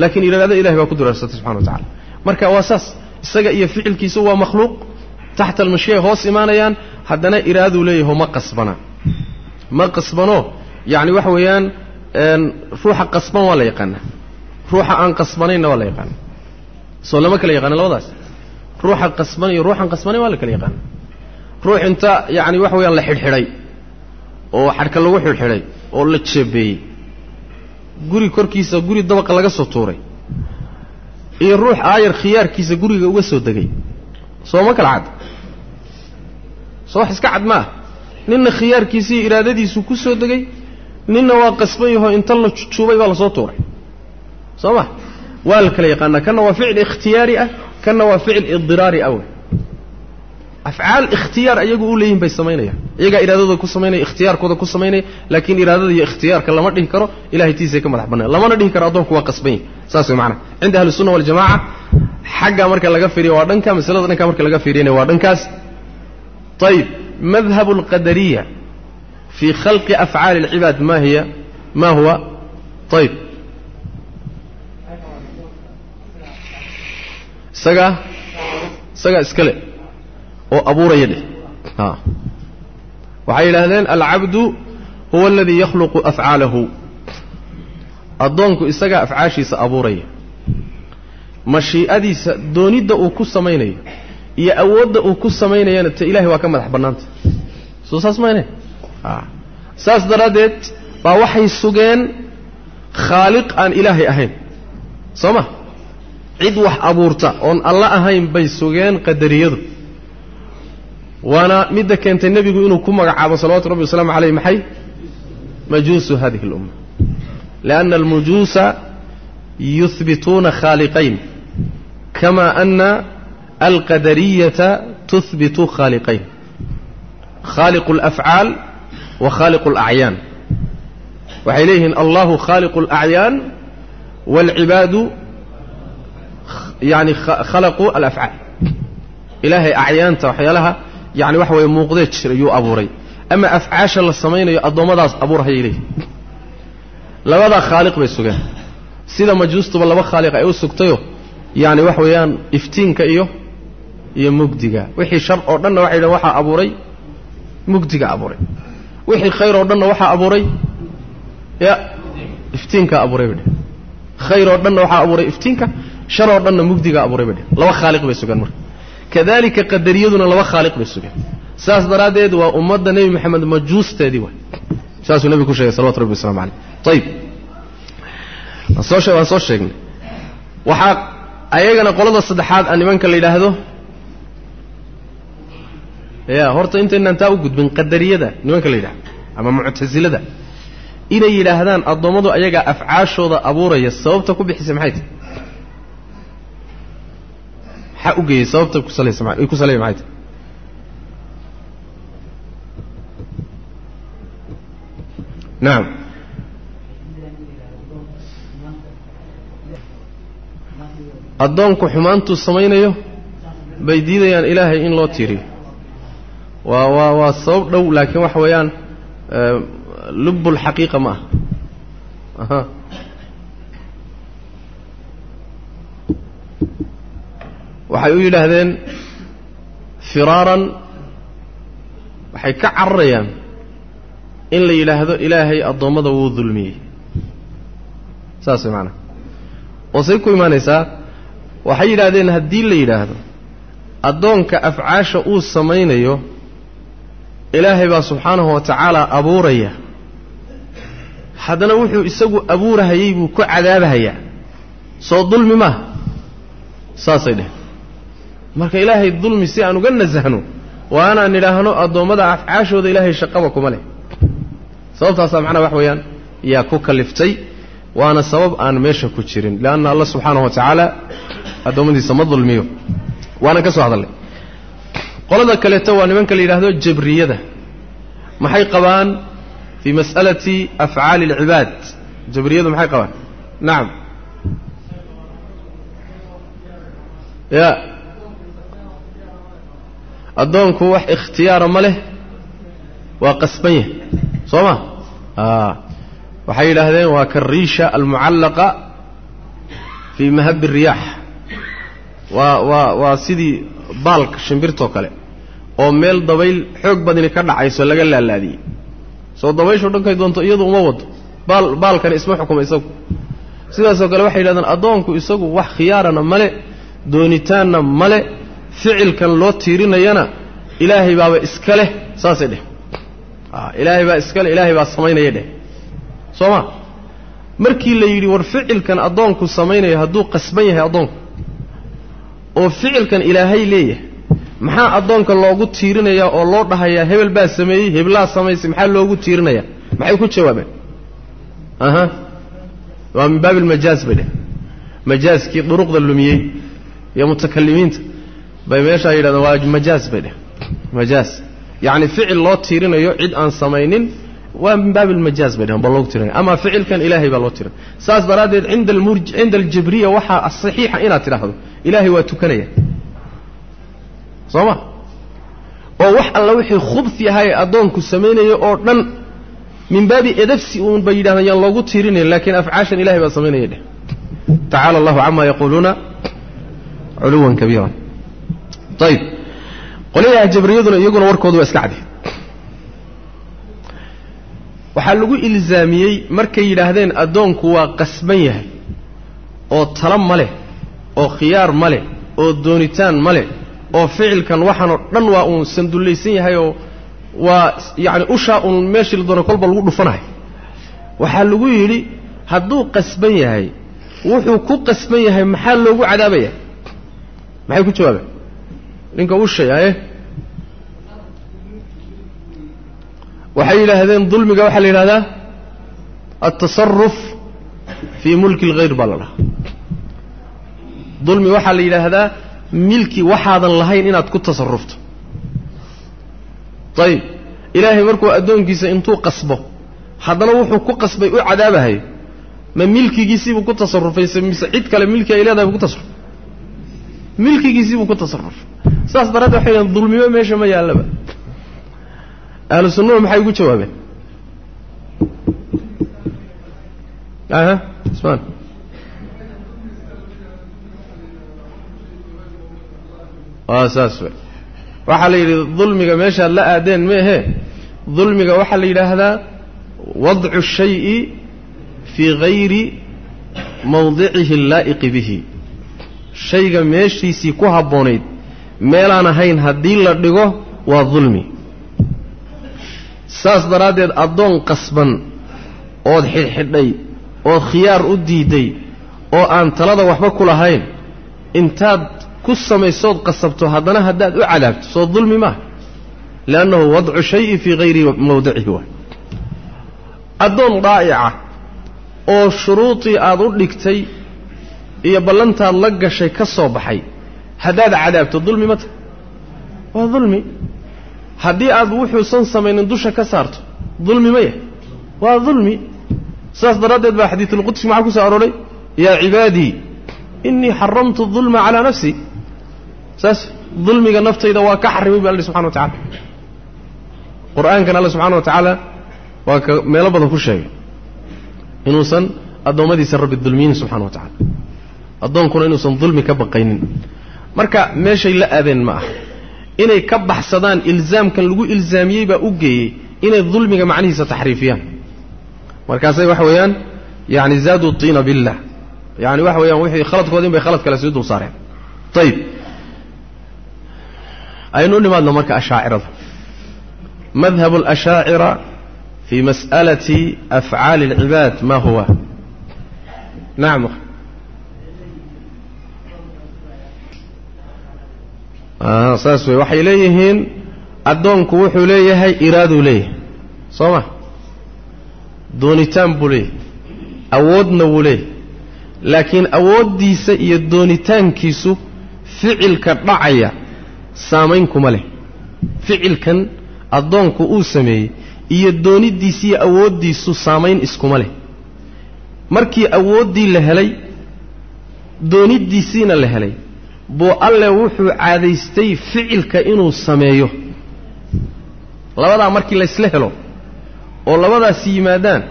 Laakiin iraadada ilahay baa ku duraarsatay subxana wa tacala marka waa saas. Isaga iyo ficilkiisu waa makhluuq. Taxta almashiya hoos imaanayaan. Haddana iraaduu leeyaho ma qasbana. Ma qasbano. Yacni waxa weeyaan ruuxa qasban waa la yaqaanaa ruuxa aan qasbanaynna waa la yaqaana soo lama kala yaqaana labadaas. Ruuxa qasban iyo ruuxaan qasbanayn waa la kala yaqaana ruux inta yacni waxa weyaan la xidhxidhay oo xadhka lagu xidhxidhay oo la jeebeeyey guri korkiisa guri dabaqa laga soo tuuray. Iyo ruux aayar khiyaarkiisa guriga uga soo degay. Soo ma kala cad. Soo wax iska cad ma ah ninna iyo iraadadiisu ku soo degay ninna waa qasban yaho inta la jujuubay baa la soo tuuray soo ma waa la kala yaqaanaa kanna waa ficil ikhtiyaari ah kanna waa ficil idiraari ah wey. Afcaal ikhtiyaar ayagu u leeyihiin bay samaynayaan. Iyagaa iraadadooda ku samaynaya ikhtiyaarkooda ku samaynaya laakiin iraadada iyo ikhtiyaarka lama dhihi karo ilahay tiisay ka madax bannaan. Lamana dhihi karo addoonku waa qasban yahy saas way macanaha cinda ahli sunna waljamaca xagga marka laga fiiriyo waa dhanka masalada dhanka marka laga fiiriyana waa dhankaas. Ayib madhabu alqadariya fii khalqi afcaali alcibaad ma hiya ma huwa? Ayib isagaa isagaa iskale. Oo abuuraya dheh. Waxay yidhaahdeen alcabdu huwa aladii yakhluqu afcaalahu addoonku isagaa afcaashiisa abuuraya. Mashii'adiisa doonidda uu ku samaynayo iyo awoodda uu ku samaynayana te ilahay waa ka madax bannaanta. Soo saas mayne saas daraaddeed baa waxay sugeen khaaliq aan ilaahay ahayn. Soo ma cid wax abuurta oon alla ahayn bay sugeen qadariyadu waana midda keentay nebigu inuu ku magacaabo salawatu rabbi wasalaamu caleyh maxay majuusu hadihi اlumma lianna almujuusa yuhbituuna khaaliqayn kama ana alqadariyata tuhbitu khaaliqayn khaaliqu اlafcaal wa khaaliqu اlacyaan waxay leeyihiin allahu khaaliqu اlacyaan wاlcibaadu yani khalaquu alafcaal ilaahay acyaanta waxyaalaha yani waxa weeye muuqdee jir ayuu abuuray ama afcaasha la samaynayo addoommadaas abuurhayay leeyihiin labadaa khaaliq bay sugeen sida majuustuba laba khaaliq ay u sugtayo yani waxa weeyaan iftiinka iyo iyo mugdiga wixii shar oo dhanna waxay dhahen waxaa abuuray mugdiga abuuray wixii khayr oo dhanna waxaa abuuray ya iftiinkaa abuuray bay dhehen khayr oo dhanna waxaa abuuray iftiinka shar oo dhanna mugdigaa abuuray bay dhehen laba khaaliq bay sugeen marka. Kadalika qadariyaduna laba khaaliq bay sugeen saas daraaddeed waa ummadda nebi moxamed majuusteedii waay saasuu nebigu ku shegay salawatu rabbi waslamu caleyh ayib waan soo sheegnay. Waxaa ayagana qolada saddexaad a nimanka la yidhaahdo ya horta intaynaan taa u gudbin qadariyada nimanka la yidhahdo ama muctasilada inay yidhaahdaan addoommadu ayagaa afcaashooda abuuraya sababta ku bixisay maxay tahy maxaa u geeyey sababta kusalaysa ku salaya maxay tahy nacam addoonku xumaantuu samaynayo bay diidayaan ilaahay in loo tiiriyo waa waa waa sabab dhow laakiin waxa weeyaan lubbulxaqiiqa ma aha. Aha waxay u yidhaahdeen firaaran waxay ka cararayaan in la yidhaahdo ilaahay addoommada wuu dulmiyey. Saas way macanaa oo say ku imaanaysaa? Waxay yidhaahdeen haddii la yidhaahdo addoonka afcaasha uu samaynayo ilaahay baa subxaanahu wa tacaala abuuraya. Haddana wuxuu isagu abuurahayey buu ku cadaabahayaa soo dulmi maaha. Saasay dheheen marka ilaahay dulmi si aan uga nasahno waa anaan nidhaahno addoommada afcaashooda ilaahay shaqaba kuma leh. Sababtaasaa macnaha wax weeyaan yaa ku kaliftay waana sabab aan meesha ku jirin. Leanna allah subxaanahu wa tacaala addoommadiisa ma dulmiyo. Waanan ka soo hadalnay qolada kaleeto waa nimanka la yidhaahdo jabriyada. Maxay qabaan fii mas'alati afcaali alcibaad jabriyadu maxay qabaan? Nacam ya addoonku wax ikhtiyaara ma leh waa qasban yahay soo ma? Waxay yidhaahdeen waa kariisha almucallaqa fii mahabi riyaax. Waa waa waa sidii baalka shimbirtoo kale oo meel dabayl xoog badani ka dhacayso laga laalaadiyey. Soo dabaysho dhankay doonto iyadu uma wado. Baal baalkani isma xukuma isagu. Sidaasoo kale waxay yidhahdeen addoonku isagu wax khiyaarana male doonitaanna male ficilkan loo tiirinayana ilaahay baaba iska leh saasay dheh. Ilaahay baa iska leh ilaahay baa samaynaya dheh. Soo ma markii la yidhi war ficilkan addoonku samaynaya hadduu qasban yahay addoonku. Oo ficilkan ilaahay leeyahay. Maxaa addoonka loogu tiirinayaa oo loo dhahayaa hebel baa sameeyey heblaa samaysay maxaa loogu tiirinayaa? Maxay ku jawaabeen? Aha. Waa min baabi almajaaz bay dheh. Majaaskii duruqda lumiyey iyo mutakalimiinta bay meeshaa yidhahdeen waa majaaz bay dheh majaaz yacni ficil loo tiirinayo cid aan samaynin waa min baabi almajaaz bay dhehen baa loogu tirinaya ama ficilkan ilaahay baa loo tirinaya saas daraaddeed inda almur cinda aljabriya waxaa saxiixa inaad tidhaahdo. Ilaahay waa tukanaya. Soo ma oo wax alla wixii khubfi ahaa ee addoonku samaynaya oo dhan min baabi edabsi uun bay yidhahdaan yaan loogu tiirinayn laakiin afcaashan ilahay baa samaynaya dheh. Tacaala allahu cama yaquuluuna culuwan kabiiran ayib qolyaha jabriyaduna iyaguna warkoodu waa iska cadi. Waxaa lagu ilzaamiyey markay yidhaahdeen addoonku waa qasban yahay oo talo ma leh oo khiyaar ma leh oo doonitaan ma leh oo ficilkan waxaanoo dhan waa uun sandullaysan yahay oo waa yacni ushaa uun meeshii la doono kolba lagu dhufanahay. Waxaa lagu yidhi hadduu qasban yahay wuxuu ku qasban yahay maxaa loogu cadaabaya maxay ku jawaabeen ninka ushay aye waxay yidhaahdeen dulmiga waxaa la yidhahdaa altasaruf fii mulki اlghayr baa la dhahaa. Dulmi waxaa la yidhaahdaa milki waxaadan lahayn inaad ku tasarufto ayib ilaahay markuu addoonkiisa intuu qasbo haddana wuxuu ku qasbay u cadaabahayo ma milkigiisiibuu ku tasarufayse mise cid kale milki ay leedahay buu ku tasaruf milkigiisiibuu ku tasarufay saas daraaddeed waxay yidhahen dulmimo meesha ma yaallaba. Ahlu sunnadu maxay ugu jawaabeen? Aha ismaan waa saas wey waxaa la yidhi dulmiga meeshaad la aadeen meehe dulmiga waxaa la yidhaahdaa wadcu shayi fii gayri mawdicihi allaa'iqi bihi shayga meeshiisii ku habboonayd meelaan ahayn haddii la dhigo waa dulmi. Saas daraaddeed addoon qasban ood xidhxidhay ood khiyaar u diidday oo aan talada waxba ku lahayn intaad ku samaysood qasabto haddana haddaad u cadaabto soo dulmi maaha liannahu wadcu shayi fii hayri mawdicihi waay addoon daa'ica oo shuruudii aad u dhigtay iyo ballantaad la gashay ka soo baxay haddaad cadaabto dulmi ma tahay. Waa dulmi. Haddii aad wuxuusan samaynin dusha ka saarto dulmi ma yahay. Waa dulmi. Saas daraaddeed baa xadiidulqudsi maxaa ku soo arooray? Yaa cibaadii innii xaramtu dulma calaa nafsi. Saas dulmiga naftayda waa ka xarimay bu alla subxana wa tacala qur'aankan alla subxana wa tacaala waa ka meelo badan ku sheegay inuusan addoommadiisa rabbi dulmiyin subxana wa tacala addoonkuna inuusan dulmi ka baqaynin. Marka meeshay la aadeen ma aha inay ka baxsadaan ilzaamkan lagu ilzaamiyey baa u geeyey inay dulmiga macnihiisa taxriifiyaan. Markaasay waxa weeyaan yani zaaduu tiina billah. Yani waxa weeyaan wixii khaladkooda in bay khalad kale sii dul saareen. Ayib aynu u nimaadno marka ashaacirada. Madhabu اlashaacira fii mas'alati afcaali اlcibaad ma huwa? Nacam saas wey waxay leeyihiin. Addoonku wuxuu leeyahay iraaduu leeyahay. Soo ma doonitaan buu leeyahay. Awoodna wuu leeyahay. Laakiin awooddiisa iyo doonitaankiisu ficilka dhacaya saamayn kuma leh. Ficilkan addoonku uu sameeyey iyo dooniddiisi iyo awooddiisu saamayn iskuma leh. Markii awooddii la helay dooniddiisiina la helay buu alle wuxuu caadaystay ficilka inuu sameeyo. Labadaa markii laysla helo oo labadaasi yimaadaan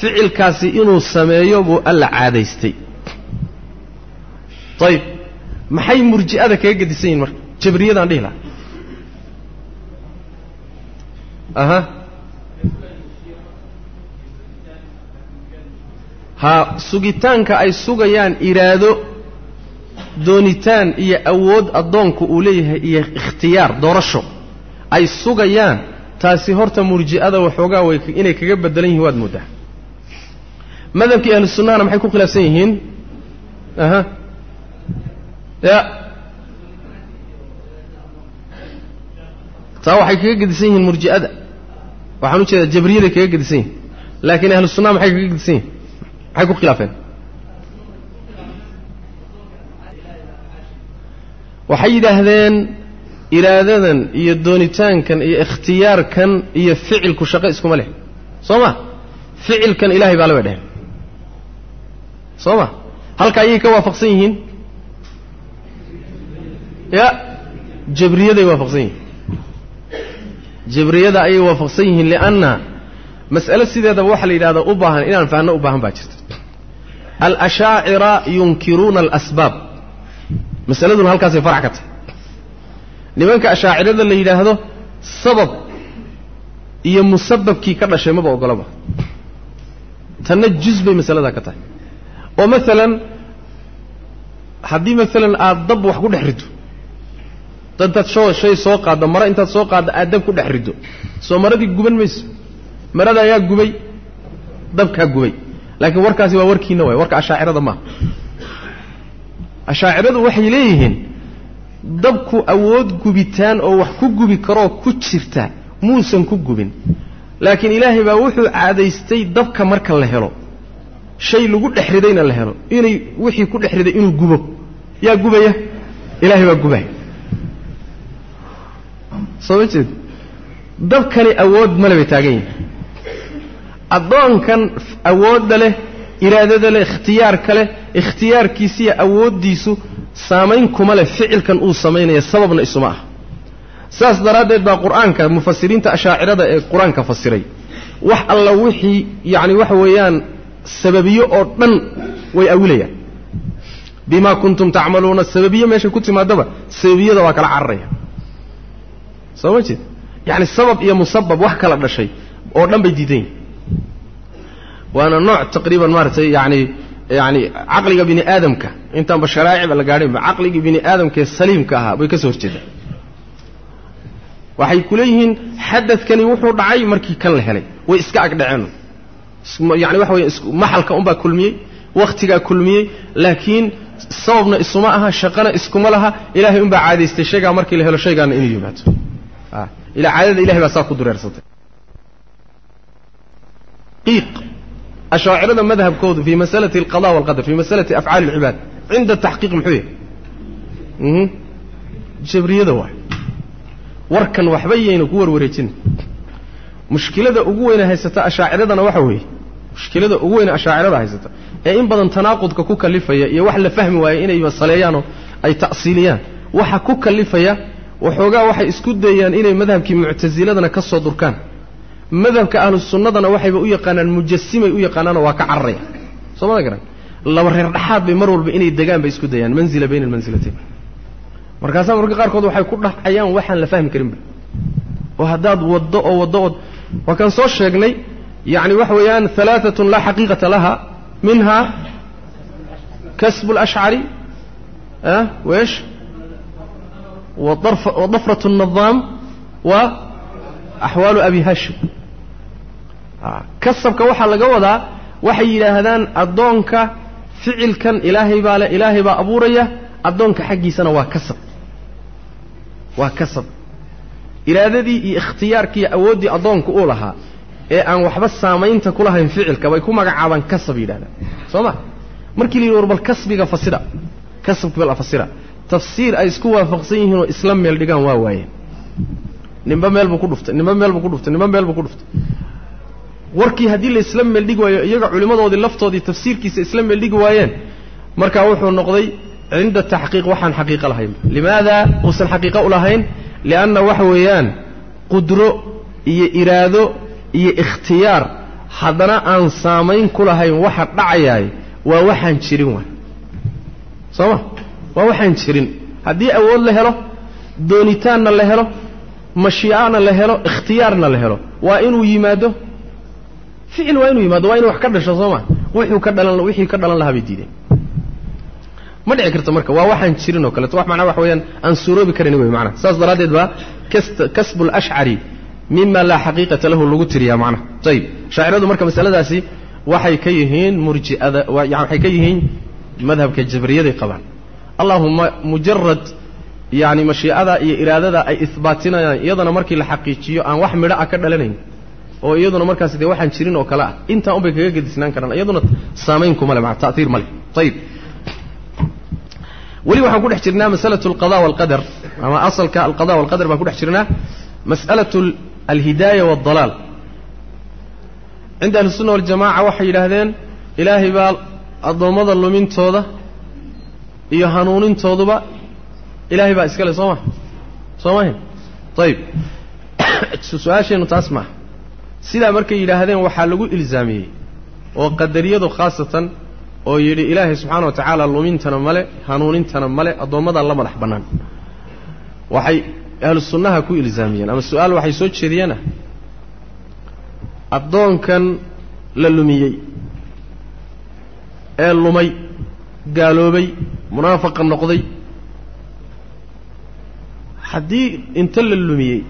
ficilkaasi inuu sameeyo buu alla caadaystay. Ayib maxay murji'ada kaga gedisan yihiin marka? Jabriyadaan dhihi laha aha. Ha sugitaanka ay sugayaan iraado doonitaan iyo awood addoonku uu leeyahay iyo ikhtiyaar doorasho ay sugayaan taasi horta murji'ada waxoogaa way inay kaga bedelan yihiin waad mooddaa madhabkii ahlu sunnahana maxay ku khilaafsan yihiin? Aha. Ya. Taa waxay kaga gedisan yihiin murji'ada. Waxaan u jeedaa jabriyaday kaga gedisan yihiin laakiin ahlu sunnaha maxay kaga gedisan yihiin maxay ku khilaafeen waxay yidhaahdeen iraadadan iyo doonitaankan iyo ikhtiyaarkan iyo ficilku shaqo iskuma leh. Soo ma? Ficilkan ilaahay baa la bay dheheen soo ma? Halka ayay ka waafaqsan yihiin? Ya jabriyaday waafaqsan yihiin. Jabriyada ayay waafaqsan yihiin lianna mas'ale sideedaba waxaa la yidhahdaa u baahan inaan fahanno u baahan baa jirta. Alashaacira yunkiruuna alasbaab masaladuna halkaasay farac ka tahay. Nimanka ashaacirada la yidhaahdo sabab iyo musababkii ka dhashay maba ogolaba tanna juz bay masaladaa ka tahay. Oo maalan haddii maalan aada dab wax ku dhex riddo intaad sho shay soo qaaddo maro intaad soo qaaddo aad dab ku dhex riddo soo maradii guban mayso. Marada ayaa gubay dabkaa gubay. Laakiin warkaasi waa warkiina waay warka ashaacirada maaha ashaaciradu waxay leeyihiin dabku awood gubitaan oo wax ku gubi karoo ku jirta muusan ku gubin. Laakiin ilaahay baa wuxuu caadaystay dabka marka la helo. Shay lagu dhex ridayna la helo. Inay wixii ku dhex riday inuu gubo. Yaa gubaya? Ilaahay baa gubaya. Soo ma jeed? Dabkani awood male bay taagan yihiin addoonkan awoodda leh iraadada leh ikhtiyaarka leh ikhtiyaarkiisiiyo awooddiisu saamayn kuma leh ficilkan uu samaynaya sababna isuma ah. Saas daraaddeed baa qur'aanka mufasiriinta ashaacirada ee qur'aanka fasiray wax alla wixii yacni waxa weeyaan sababiyo oo dhan way awilayaan. Bimaa kuntum tacmaluuna sababiyo meeshay ku timaadaba sababiyada waa kala cararaya. Soo ma jeed? Yacni sabab iyo musabab wax kala dhashay oo dhan bay diidan yihiin waana nooc taqriiban maaragtay yani yani caqliga bini aadamka intaanba sharaaicba la gaadhinba caqligii bini aadamkaee saliimka ahaa bay ka soo horjeedaan waxay ku xadadkani wuxuu dhacay markii kan la helay way iska agdhaceen yani waxa weya maxalka unbaa kulmiyey wakhtigaa kulmiyey laakiin sababna isuma aha shaqana iskuma laha ilahay unbaa caadaystay shaygaa markii la helo shaygaana inuu yimaado ilaa caadada ilahay baa saa ku dureersatay ashaacirada madhabkoodu fi masalati alqada walqadar fi masalati afcaali alcibaad cinda taxqiiq muxuu yahay? Jabriyada waay. Warkan waxba yayna ku warwareejina mushkilada ugu weyne haysata ashaaciradana waxa weeye. Mushkilada ugu weyne ashaacirada haysata ee in badan tanaaqudka ku kalifaya iyo wax la fahmi waaye inay masaleeyaanoo ay ta'siiliyaan waxa ku kalifaya waxoogaa waxay isku dayaan inay madhabkii muctasiladana ka soo durkaan madhabka ahlu sunnadana waxayba u yaqaanaan mujasimay u yaqaanaanoo waa ka cararaya soo mada garan? Laba reer dhaxaad bay mar walba inay degaan bay isku dayaan manzila bayna almansilatayn markaasaa marka qaarkood waxay ku dhacayaan waxaan la fahmi karinba oo haddaad waddo oo waddo od waa kaan soo sheegnay yacni waxa weeyaan alaaatun laa xaqiiqata laha minha kasbu alashcari ah weesh wadafrat الnadaam wa axwaalu abi hashim kasabka waxaa laga wadaa waxay yidhaahdaan addoonka ficilkan ilaahay baa le ilaahay baa abuuraya addoonka xaggiisana waa kasab. Waa kasab. Iraadadii iyo ikhtiyaarkii awooddii addoonku uu lahaa ee aan waxba saamaynta ku lahayn ficilka bay ku magacaabaan kasab yidhahdaan soo ma? Markii la yidhi war bal kasbiga fasira kasabki bal fasira tafsiir ay isku waafaqsan yihiin oo isla meel dhigaan waa waayeen ninba meel buu ku dhuftay ninba meel buu ku dhuftay ninba meel buu ku dhuftay warkii haddii la isla meeldhigi waayo iyaga culimmadoodii laftoodii tafsiirkiisa isla meeldhigi waayeen markaa wuxuu noqday cinda taxqiiq waxaan xaqiiqo lahayn. Limaada uusan xaqiiqo u lahayn? Lianna waxa weeyaan qudro iyo iraado iyo ikhtiyaar. Haddana aan saamayn ku lahayn waxa dhacayaay waa waxaan jirin waay. Soo ma waa waxaan jirin. Haddii awood la helo doonitaanna la helo mashii'ana la helo ikhtiyaarna la helo waa inuu yimaado ficil waa inuu yimaado waa inu wax ka dhasho soo ma. Wuxuu ka dhalan wixii ka dhalan lahaa bay diideen. Ma dhici karto marka waa waxaan jirin oo kaleeto. Wax macnaa waxa weeyaan aan suuroobi karin wey macnaha saas daraaddeed baa kas kasbu lashcari mima laa xaqiiqata lahu lagu tiriyaa macnaha ayib shaaciradu marka masaladaasi waxay ka yihiin murji'ada yani waxay ka yihiin madhabka jabriyaday qabaan. Allahuma mujarad yani mashiicada iyo iraadada ay ihbaatinayaan iyadana markii la xaqiijiyo aan wax midho ah ka dhalanayn oo iyaduna markaas dee waxaan jirin oo kale ah intaa un bay kaga gedisnaan karaan iyaduna saamayn kuma le maa ta'hiir ma leh ayib weli waxaan ku dhex jirnaa masalatu alqada walqadar ama asalka alqada walqadar baan ku dhex jirnaa mas'alatu alhidaaya waaldalaal cinda ahlisunna waljamaca waxay yidhaahdeen ilaahay baa addoommada lumintooda iyo hanuunintooduba ilaahay baa iska le soo ma soo mahin ayib su'aasheennu taas maaha sidaa markay yidhaahdeen waxaa lagu ilzaamiyey oo qadariyadu khaasatan oo yidhi ilaahay subxaana wa tacaala lumintana male hanuunintana male addoommadan la madax bannaan. Waxay ahlu sunnaha ku ilzaamiyeen. Ama su'aal waxay soo jeediyeen ah. Addoonkan la lumiyey ee lumay gaaloobay munaafaqa noqday. Haddii inta la lumiyey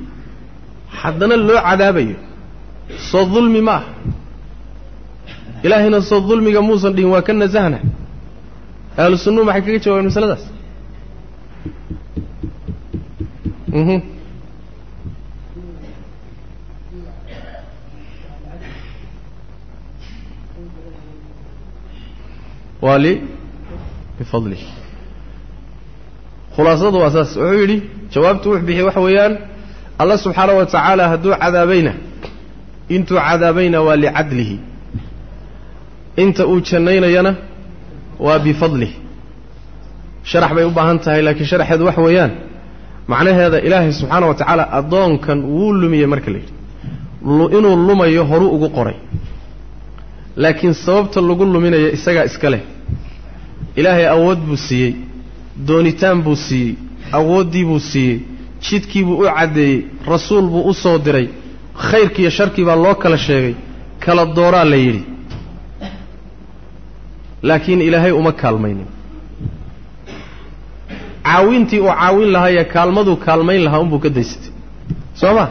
haddana loo cadaabayo soo dulmi ma ah ilaahayna soo dulmiga muusan dhihin waa ka nasahna. Ahlu sunnuhu maxay kaga jawaabeen masaladaas? Mhm. Waa li bifadlih khulaasadu waa saas. Wuxuu yidhi jawaabtu wuxu bixiyey waxa weeyaan alla subxaana wa tacaala hadduu cadaabayna intuu cadaabayna waa licadlihi. Inta uu jannaynayana waa bifadlih sharax bay u baahan tahay laakiin sharaxeedu waxa weeyaan. Macnaheeda ilaahay subxaana wa tacaala addoonkan wuu lumiyey marka la yidhi. Inuu lumayo horuu ugu qoray. Laakiin sababta lagu luminayo isagaa iska leh. Ilaahay awood buu siiyey doonitaan buu siiyey awooddii buu siiyey jidkii buu u caddeeyey rasuul buu u soo diray khayrkiiyo sharkii baa loo kala sheegay kala dooraa la yidhi. Laakiin ilaahay uma kaalmaynin. Caawintii uu caawin lahaayee kaalmaduu kaalmayn lahaa unbuu ka daysatay. Soo ma?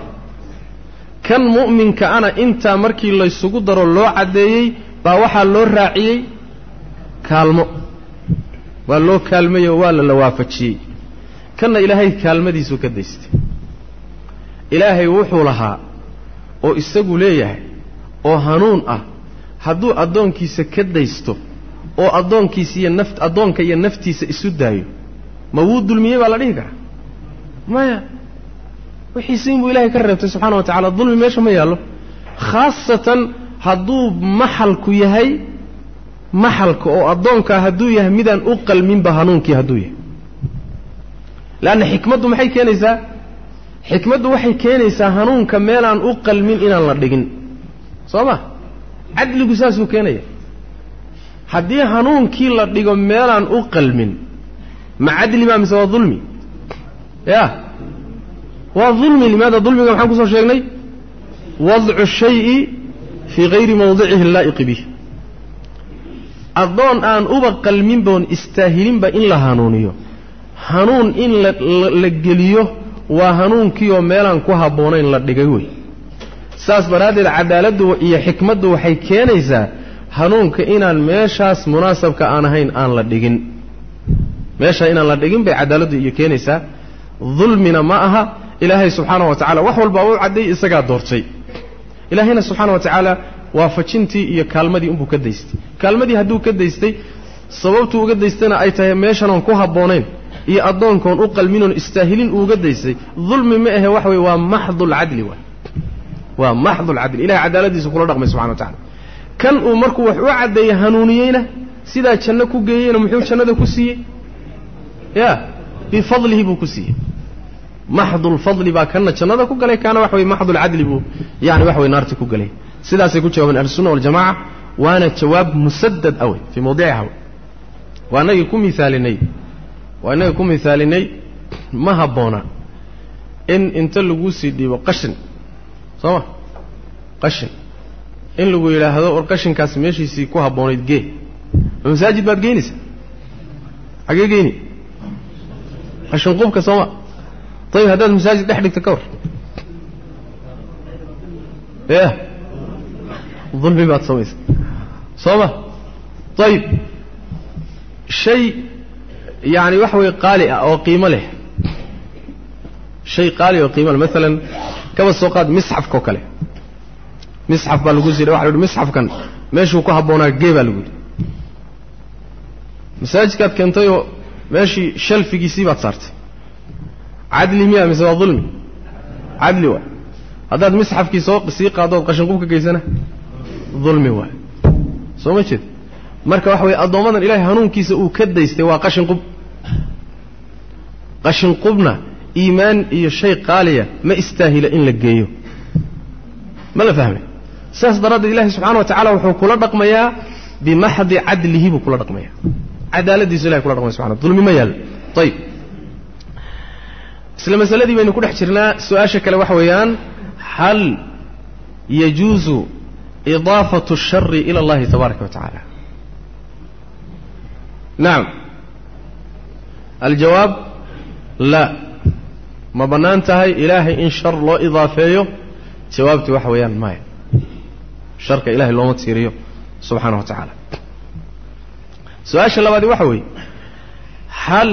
Kan mu'minka ana intaa markii laysugu daro loo caddeeyey baa waxaa loo raaciyey? Kaalmo. Waa loo kaalmayey oo waa la la waafajiyey. Kanna ilaahay kaalmadiisuu ka daystay ilaahay wuxuu lahaa oo isagu leeyahay oo hanuun ah hadduu addoonkiisa ka daysto oo addoonkiisa iyo naf addoonka iyo naftiisa isu daayo ma wuu dulmiyey baa la dhihi karaa? Maya wixiisi inbuu ilahay ka reebtay subxana wa tacala dulmi meesha ma yaallo. Khaasatan hadduu maxalku yahay maxalka oo addoonkaa hadduu yahay midaan u qalminba hanuunkii hadduu yahay. Leanna xikmaddu maxay keenaysaa xikmaddu waxay keenaysaa hanuunka meelaan u qalmin inaan la dhigin. Soo ma cadligu saasuu keenaya. Haddii hanuunkii la dhigo meelaan u qalmin ma cadli maa mise waa dulmi? Ya waa dulmi limaada dulmiga maxaan ku soo sheegnay? Wadcu shayi fii hayri mawdicihi allaa'iqi bih addoon aan uba qalmin boon istaahilinba in la hanuuniyo. Hanuun in la geliyo waa hanuunkiioo meelaan ku habboonayn la dhigay wey. Saas daraaddeed cadaaladdu iyo xikmaddu waxay keenaysaa hanuunka inaan meeshaas munaasabka aan ahayn aan la dhigin. Meeshaa inaan la dhigin bay cadaaladdu iyo keenaysaa dulmina ma aha ilaahay subxaana wa tacala wax walba u caddeeyey isagaa doortay. Ilaahayna subxaana wa tacaala waafajintii iyo kaalmadii unbuu ka daystay. Kaalmadii hadduu ka daystay sababtuu uga daystayna ay tahay meeshanaan ku habboonayn iyo addoonkoon u qalminoon istaahilin uuga daysay dulmi ma ahe waxa weye waa maxdulcadli waay. Waa maxdulcadli ilahay cadaaladiisa kula dhaqmay subxana wa kan uu markuu wax u caddeeyey hanuuniyeyna sidaa janno ku geeyeyna muxuu jannada ku siiyey? Ya bifadlihi buu ku siiyey. Maxdulfadli baa kana jannada ku galay kaana waxa weye maxdulcadli buu yani waxa weye naarta ku galay. Sidaasay ku jawaabeen ahlusunna waljamaca waana jawaab musadad awey fii mawdiciha waa inagii ku miaalinay waa inagii ku miaalinay ma habboona in inta laguu sii dhiibo qashin soo ma qashin. In lagu yidhaahdo war qashinkaas meeshiisii ku habboonayd gee. Ma masaajid baad geynaysaa xagee geyni qashin qubka sooma? Ayib haddaad masaajid dhex dhigto ka war. Ya dulmi baad samaysa soo ma ayib shay yaani waxa weeye qaali ah oo qiimo leh shay qaali oo qiimo leh maalan kaba soo qaad misxafka oo kale misxaf baa lagu sii waxa la uhi misxafkan meeshuu ku habboonaa gee baa lagu yidhi masaajidkaad keentayoo meeshii shalfigiisii baad saartay cadli miya mise waa dulmi cadli waay haddaad misxafkii soo sii qaaddood qashinqub ka geysana dulmi waay soo ma jeed marka waxa weye addoommadan ilahay hanuunkiisa uu ka daystay waa qashin qub qashin qubna iimaan iyo shay qaaliya ma istaahila in la geeyo ma la fahmay saas daraaddeed ilahi subxana wa tacala wuxuu kula dhaqmayaa bimaxdi cadlihi buu kula dhaqmayaa cadaaladiisu ilahay kula dhaqmaya subxana dulmi ma yaal ayib isla masaladii baynu ku dhex jirnaa su-aasha kale waxa weeyaan hal yajuusu idaafatu الshari ila اllahi tabaaraka wa tacala nacam aljawaab la. Ma bannaan tahay ilaahay in shar loo idaafeeyo? Jawaabtii waxa weeyaan maya sharka ilahay looma tiiriyo subxaana wa tacaala. Su'aasha labaadi waxa weeye hal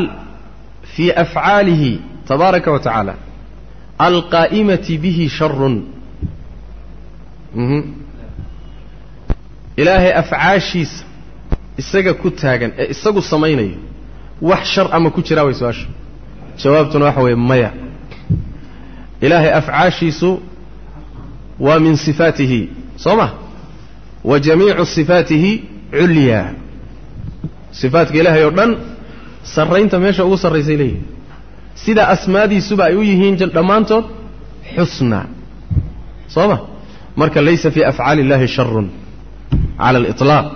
fii afcaalihi tabaaraka wa tacaala alqaa'imati bihi sharun ilaahay afcaashiisa isaga ku taagan ee isagu samaynayo wax shar ama ku jiraa way su'aasha. Jawaabtuna waxa weeye maya. Ilaahay afcaashiisu waa min sifaatihi soo ma? Wa jamiicu sifaatihi culyaa sifaatka ilaahay oo dhan sarraynta meesha ugu sarraysay leeyihiin sida asmaadiisuba ay u yihiin dhammaantood xusna. Soo ma? Marka laysa fii afcaali illahi sharun cala aliطlaaq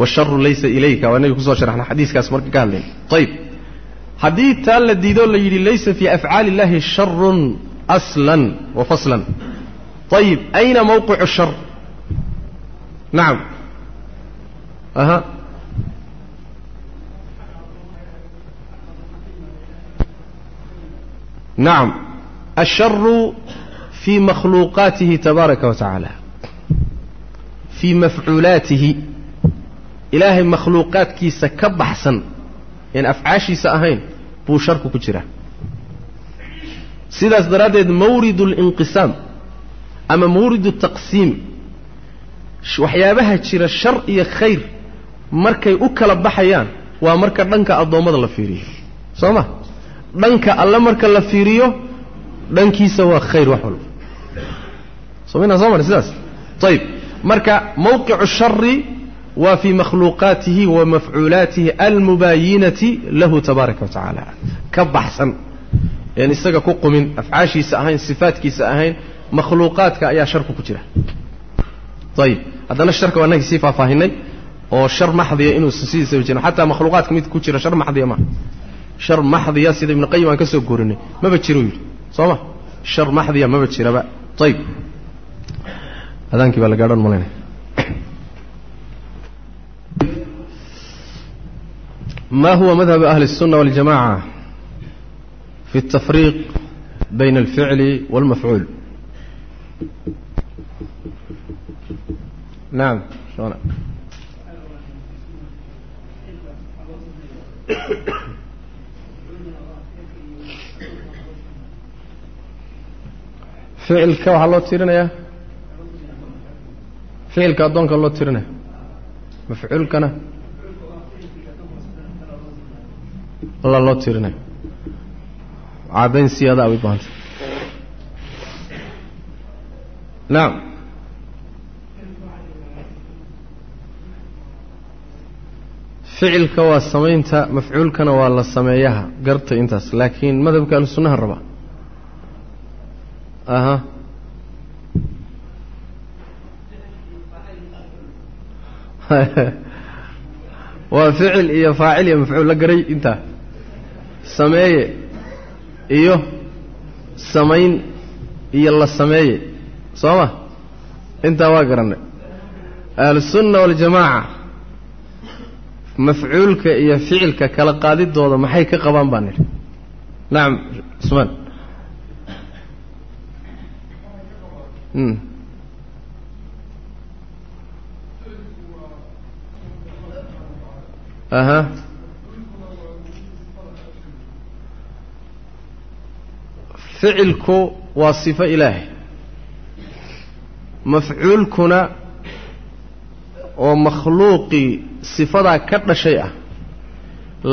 washaru laysa ilayka waa inaga ku soo sharaxna xadiiskaas marka ka hadlayna ayib haddii taa la diidoo la yidhi laysa fii afcaali illahi sharun aslan wa faslan. Ayib ayna mawqicu shar nacam aha. Nacam asharu fii makhluuqaatihi tabaaraka wa tacaala fii mafcuulaatihi ilaahay makhluuqaadkiisa ka baxsan een afcaashiisa ahayn buu sharku ku jiraa. Sidaas daraaddeed mawridu alinqisaam ama mawridu taqsiim waxyaabaha jira shar iyo khayr markay u kala baxayaan waa marka dhanka addoommada la fiiriyo. Soo ma? Dhanka alle marka la fiiriyo dhankiisa waa khayr wax walba. Soo minaa soo mari sidaas? Ayib marka mawqicu shari waa fii makhluuqaatihi wa mafcuulaatihi almubaayinati lahu tabaaraka wa ka baxsan. Een isaga ku qumin afcaashiisa ahayn sifaadkiisa ahayn makhluuqaadka ayaa sharku ku jira. Ayib haddana sharka waa nagii sii faahfaahinay oo shar maxdiya inuusan sidiisaba jirin xataa makhluuqaadka mid ku jira shar maxdiya maaha shar maxdiya sida ibnu qayim aan ka soo goorinay maba jiro yidhi. Soo ma? Shar maxdiya maba jiraba. Ayib adaankii baa la gaadhan malaynaya ma huwa madhab ahli الsuna waاljamaca fi الtafriiq bayna alficli wاlmafcuul nacam shona ficilka waxaa loo tirinayaa ficilka addoonka loo tirinaya mafcuulkana alla loo tiirinayo caddayn siyaada abay baahanta nacam ficilka waa samaynta mafcuulkana waa la sameeyaha garta intaas. Laakiin madhabka ahlu sunnaha raba aha. (laughs) Waa ficil iyo faacil iyo mafcuul la garay intaa sameeye iyo samayn iyo la sameeye. Soo ma intaa waa garannay. Ahlusunna waljamaaca mafcuulka iyo ficilka kala qaadidooda maxay ka qabaan baan nidhi. Nacam cusmaan aha ficilku waa sifo ilaahay. Mafcuulkuna oo makhluuqii sifadaa ka dhashay ah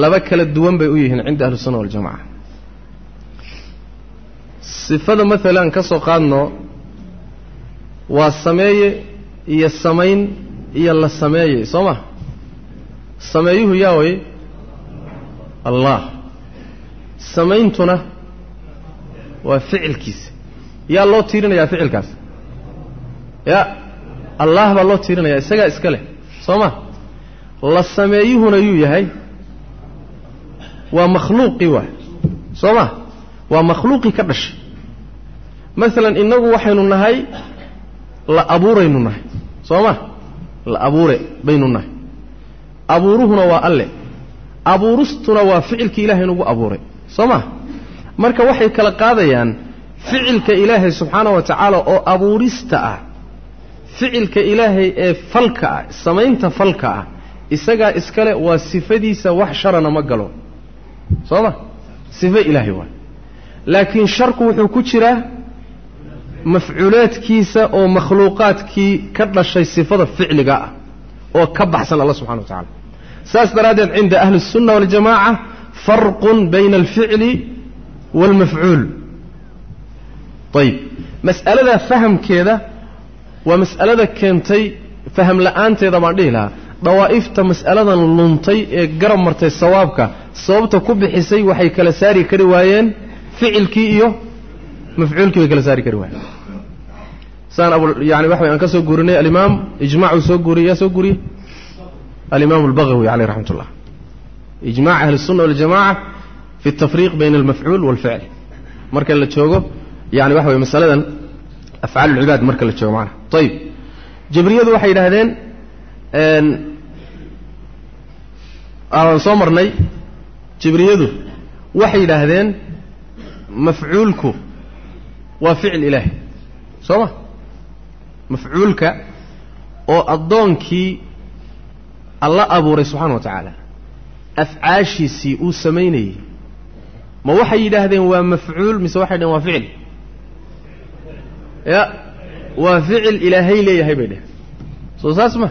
laba kala duwan bay u yihiin cinda ahli sunna waljamaca sifada maalan ka soo qaadno waa sameeye iyo samayn iyo la sameeyey soo ma? Sameeyuhu yaa way? Allah. Samayntuna waa ficilkiisa yaa loo tiirinayaa ficilkaas? Ya allah baa loo tiirinayaa isagaa iska leh. Soo ma? La sameeyuhuna yuu yahay. Waa makhluuqii waay soo ma? Waa makhluuqii ka dhashay. Maalan innagu waxaynu nahay la abuuraynu nahay. Soo ma? La abuure baynu nahay. Abuuruhuna waa alle. Abuurustuna waa ficilkii ilaahay nagu abuuray. Soo ma marka waxay kala qaadayaan ficilka ilaahay subxaanah wa tacaala oo abuurista ah ficilka ilaahay ee falka ah samaynta falka ah isagaa iskale waa sifadiisa wax sharana ma galo. Soo ma? Sifo ilaahay waay laakiin sharku wuxuu ku jiraa mafcuulaadkiisa oo makhluuqaadkii ka dhashay sifada ficliga ah oo ka baxsan alla subxana wa tacala saas daraaddeed cinda ahli اsunna waljamaaca farqun bayna alficli wاlmafcuul ayib mas'alada fahamkeeda waa mas'alada keentay faham la'aanteeda baan dhihi lahaa dawaa'ifta mas'aladan luntay ee garab martay sawaabka sababta ku bixisay waxay kala saari kari waayeen ficilkii iyo mafcuulkii bay kala saari kari waayeen saan abu yani waxa way aan ka soo guurinay alimaam ijmacuu soo guuriyey yaa soo guuriyey alimaam albagawi caleyh raxmat ullah ijmac ahli الsunna waljamaca fi tafriiq bayna almafcuul walficl marka la joogo yani waxa wey masaladan afcaal ulcibaad marka la joogo maanaha ayib jabriyadu waxay yidhahdeen aan soo marnay jabriyadu waxay yidhaahdeen mafcuulku waa ficil ilaahi soo ma mafcuulka oo addoonkii alla abuuray subxaana wa tacaala afcaashiisii uu samaynayey ma waxay yidhaahdeen waa mafcuul mise waxay dhaheen waa ficil? Ya waa ficil ilaahay leeyahay bay dheheen soo saas ma.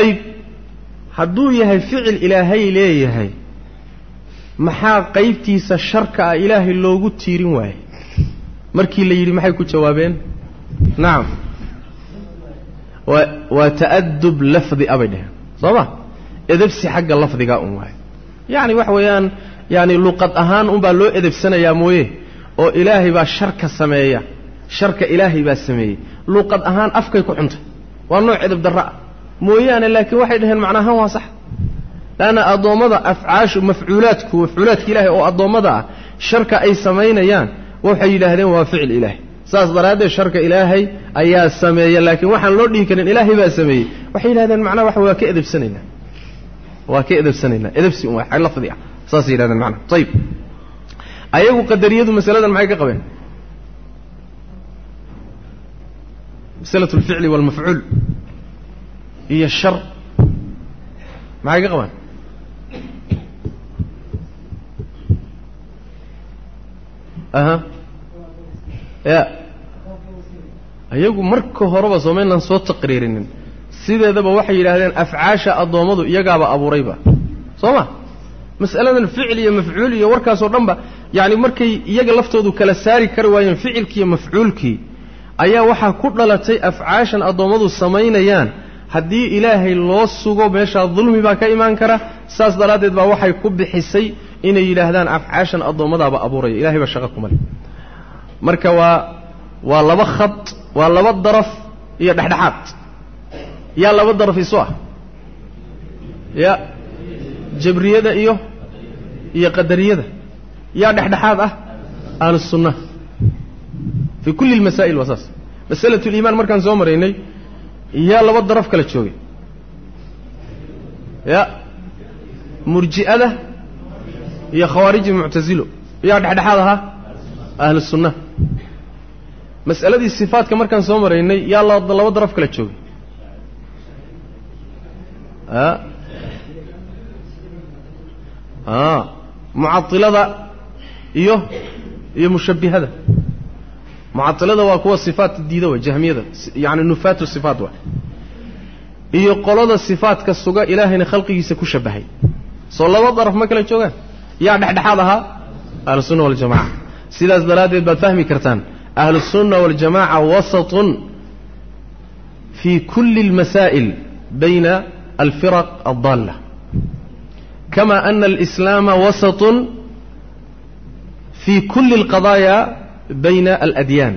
Ayib hadduu yahay ficil ilaahay leeyahay maxaa qaybtiisa sharka ah ilaahay loogu tiirin waayey markii la yidhi maxay ku jawaabeen? Nacam waa waa ta'adub lafdi a bay dheheen soo ma? Edebsi xagga lafdigaa un waayo yacni waxa weeyaan yaani luqad ahaan unbaa loo edebsanayaa mooye oo ilaahay baa sharka sameeya. Sharka ilaahay baa sameeyey. Luqad ahaan afkay ku xuntay waa nooc edeb darra. Ah mooyaane laakiin waxay dhaheen macnaahaan waa sax. Leanna addoommada afcaashu mafcuulaadku mafcuulaadka ilaahay oo addoommada ah sharka ay samaynayaan waxay yidhaahdeen waa ficil ilaahay. Saas daraaddeed sharka ilaahay ayaa sameeya laakiin waxaan loo dhihi karin ilaahay baa sameeyey. Waxay yidhahdeen macnaha waxa waa ka edebsanaynaa. Waa ka edebsanaynaa. Edebsi un waa lafdi ah saasay yidhahdeen macnaha ayib ayagu qadariyadu masaladan maxay ka qabeen? Masalatu alficli waalmafcuul iyo shar. Maxay ka qabaan aha. Ya. Ayagu marka horeba soomaynaan soo taqriirinin. Sideedaba waxay yidhaahdeen afcaasha addoommadu iyagaaba abuurayba. Soo ma mas'aladan ficil iyo mafcuul iyo warkaasoo dhanba yacni markay iyaga laftoodu kala saari kari waayeen ficilkii iyo mafcuulkii ayaa waxaa ku dhalatay afcaashan addoommadu samaynayaan. Haddii ilaahay loo sugo meeshaa dulmi baa ka imaan kara. Saas daraaddeed baa waxay ku bixisay inay yidhaahdaan afcaashan addoommadaaba abuuraya. Ilahay baa shaqa kuma leh marka waa waa laba khad waa laba daraf iyo dhexdhexaad. Yaa laba daraf isu ah. Ya jabriyada iyo iyo qadariyada yaa dhexdhexaad ah ahlusunna fii kulli lmasaa'il waa saas. Masalatu liimaan markaan soo maraynay yaa laba daraf kala joogay. Ya murji'ada iyo khawaariji muctasilo yaa dhexdhexaad ahaa ahlu sunna mas'aladii sifaatka markaan soo maraynay yaa laba daraf kala joogay. A a mucailada iyo iyo mushabbihada. Mucailada waa kuwa sifaat diida way jahmiyada yani nufaatu sifaat wa iyo qolada sifaatka suga ilaahayna khalqigiisa ku shabahay soo laba daraf ma kala joogaan? Yaa dhexdhexaad ahaa ahlusunna waljamaca sidaas daraaddeed baad fahmi kartaan ahlusunna waljamaca wasatun fi kulli اlmasaa'il bayna alfiraq addaalla ana alislaama wasatun fi kulli اlqadaaya bayna aladyaan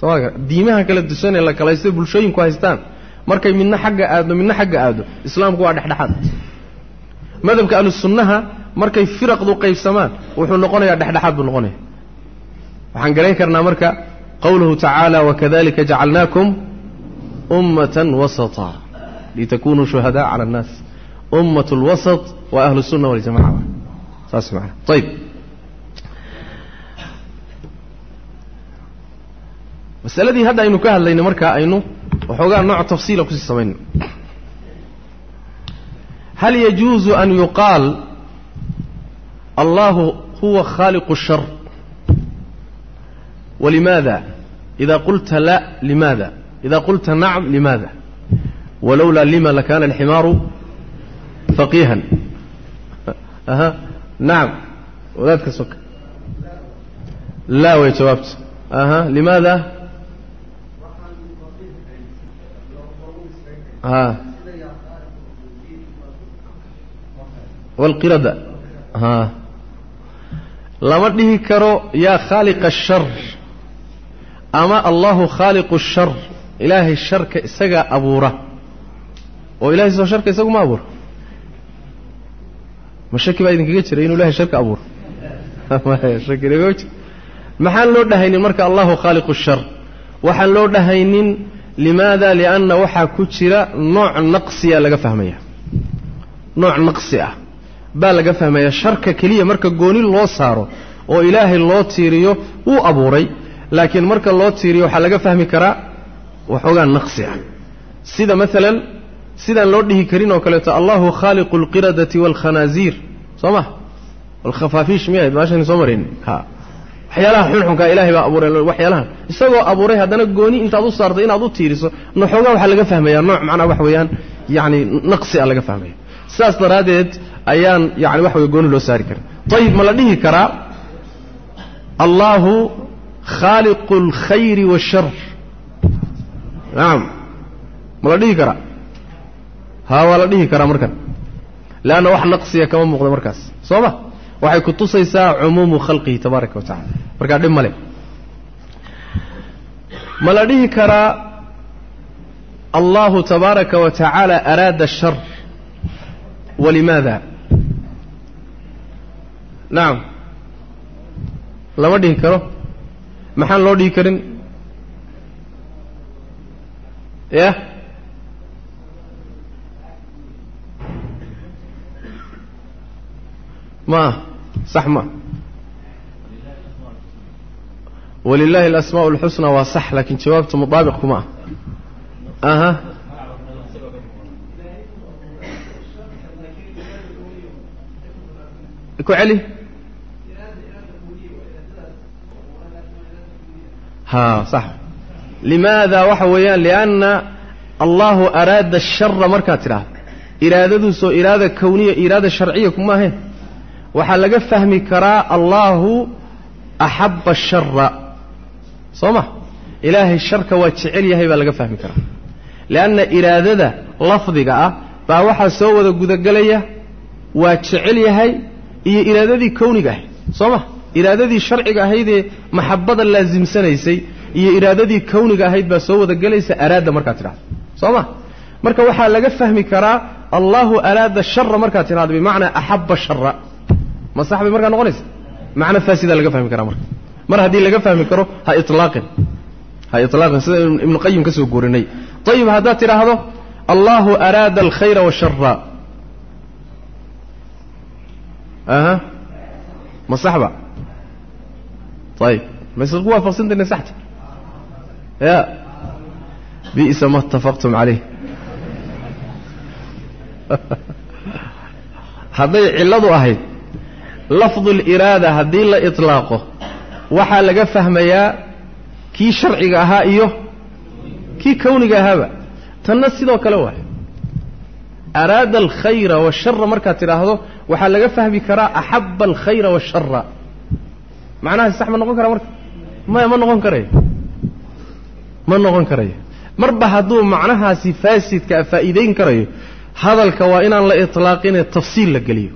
soo diimaha kala dusan ee la kala haysta bulshooyinku haystaan markay midna xagga aaddo midna xagga aaddo islaamku waa dhexdhexaad madhabka ahlusunnaha markay firaqdu qaybsamaan wuxuu noqonayaa dhexdhexaad buu noqonaya waxaan garayn karnaa marka qawluhu tacaala wakadalika jacalnaakum ummatan wasata litakunuu shuhadaa cala annaas ummat lwasat waa ahlu sunna waljamaca saas maana ayib masaladii hadda aynu ka hadlayno markaa aynu waxoogaa nooc tafsiila ku sii samayno. Hal yajuuzu an yuqaal allahu huwa khaaliqu الshar walimaada ida qulta la limaada ida qulta nacam limaada walowlaa lima lakana alximaaru faqiihan aha. Nacam wadaadka soka. Laa way jawaabta aha. Limaada? A walqirada. A lama dhihi karo yaa khaaliqa ashar ama allahu khaaliqu ashar ilaahay sharka isagaa abuura. Oo ilahay soo sharka isagu ma abuura ma shaki baa idinkaga jira inuu ilahay sharka abuuro? (laughs) Maxaan loo dhahaynin marka allahu khaaliqu الshar waxaan loo dhahaynin limaada? Lianna waxaa ku jira nooc naqsiya laga fahmaya. Nooc naqsi ah baa laga fahmaya. Sharka keliya marka gooni loo saaro oo ilaahay loo tiiriyo wuu abuuray. Laakiin marka loo tiiriyo waxaa laga fahmi karaa waxoogaa naqsi ah. Sida maalan sidaan loo dhihi karin oo kaleeto allahu khaaliqu alqiradati waalkhanaaziir soo ma alkhafaafiish miya maashaynu soo marayn ha. Waxyaalaha xunxunkaa ilahay baa abuuray waxyaalahan isagoo abuuray haddana gooni intaad u saartay inaad u tiiriso naxoogaa waxaa laga fahmayaa nooc macnaa wax weeyaan yacni naqsi a laga fahmaya sidaas daraaddeed ayaan yani wax wey gooni loo saari karin. Ayib ma la dhihi karaa? Allahu khaaliqu اlkhayri waashar nacam ma la dhihi karaa haa waa la dhihi karaa markan. Leanna wax naqsiya kama muuqda markaas. Soo ma? Waxay ku tusaysaa cumuumu khalqihi tabaaraka wa tacala markaa dhib male ma la dhihi karaa allahu tabaaraka wa tacaala araada ashar walimaada? Nacam lama dhihi karo. Maxaan loo dhihi karin? Yah ma? Sax ma. Walilahi alasmaa اlxusna waa sax laakiin jawaabta mudaabiq kuma ah. Aha. Ku celi. Ha sax. Limaada waxa weeyaan lianna allahu araada ashara markaad tidhaahdo. Iraadadusoo iraada kawniya iraada sharciya kuma ahayn waxaa laga fahmi karaa allaahu axabba ashara soo ma ilaahay sharka waa jecel yahay baa laga fahmi karaa. Leanna iraadada lafdiga ah baa waxaa soo wada gudagelaya waa jecel yahay iyo iraadadii kawniga ahayd. Soo ma iraadadii sharciga ahaydee maxabada laasimsanaysay iyo iraadadii kawniga ahayd baa soo wada gelaysa araada markaad tidhahdo soo ma marka waxaa laga fahmi karaa allahu araada shara markaad tidhahdo bimacnaa axabba shara ma sax bay markaa noqonaysa macno faasidaa laga fahmi karaa marka. Mar haddii laga fahmi karo ha ilaaqin ha ilaaqin sida ibnu qayim ka soo guurinay. Ayib haddaad tidhaahdo allahu araada alkhayra washara aha. Ma saxba ayib mayse ku waafaqsantayna saxta ya. Bi'sa ma itafaqtum calayh. (laughs) Hadday cilladu ahayd lafdu liraada haddii la itlaaqo waxaa laga fahmayaa kii sharciga ahaa iyo kii kawniga ahaaba. Tanna sidoo kale waay. Araada alkhayra washara markaad tidhaahdo waxaa laga fahmi karaa axabba alkhayra washara macnahaasi sax ma noqon karaa marka? Maya ma noqon karayo ma noqon karayo marba hadduu macnahaasi faasidkaa faa'iidayn karayo hadalka waa inaan la itlaaqinee tafsiil la geliyo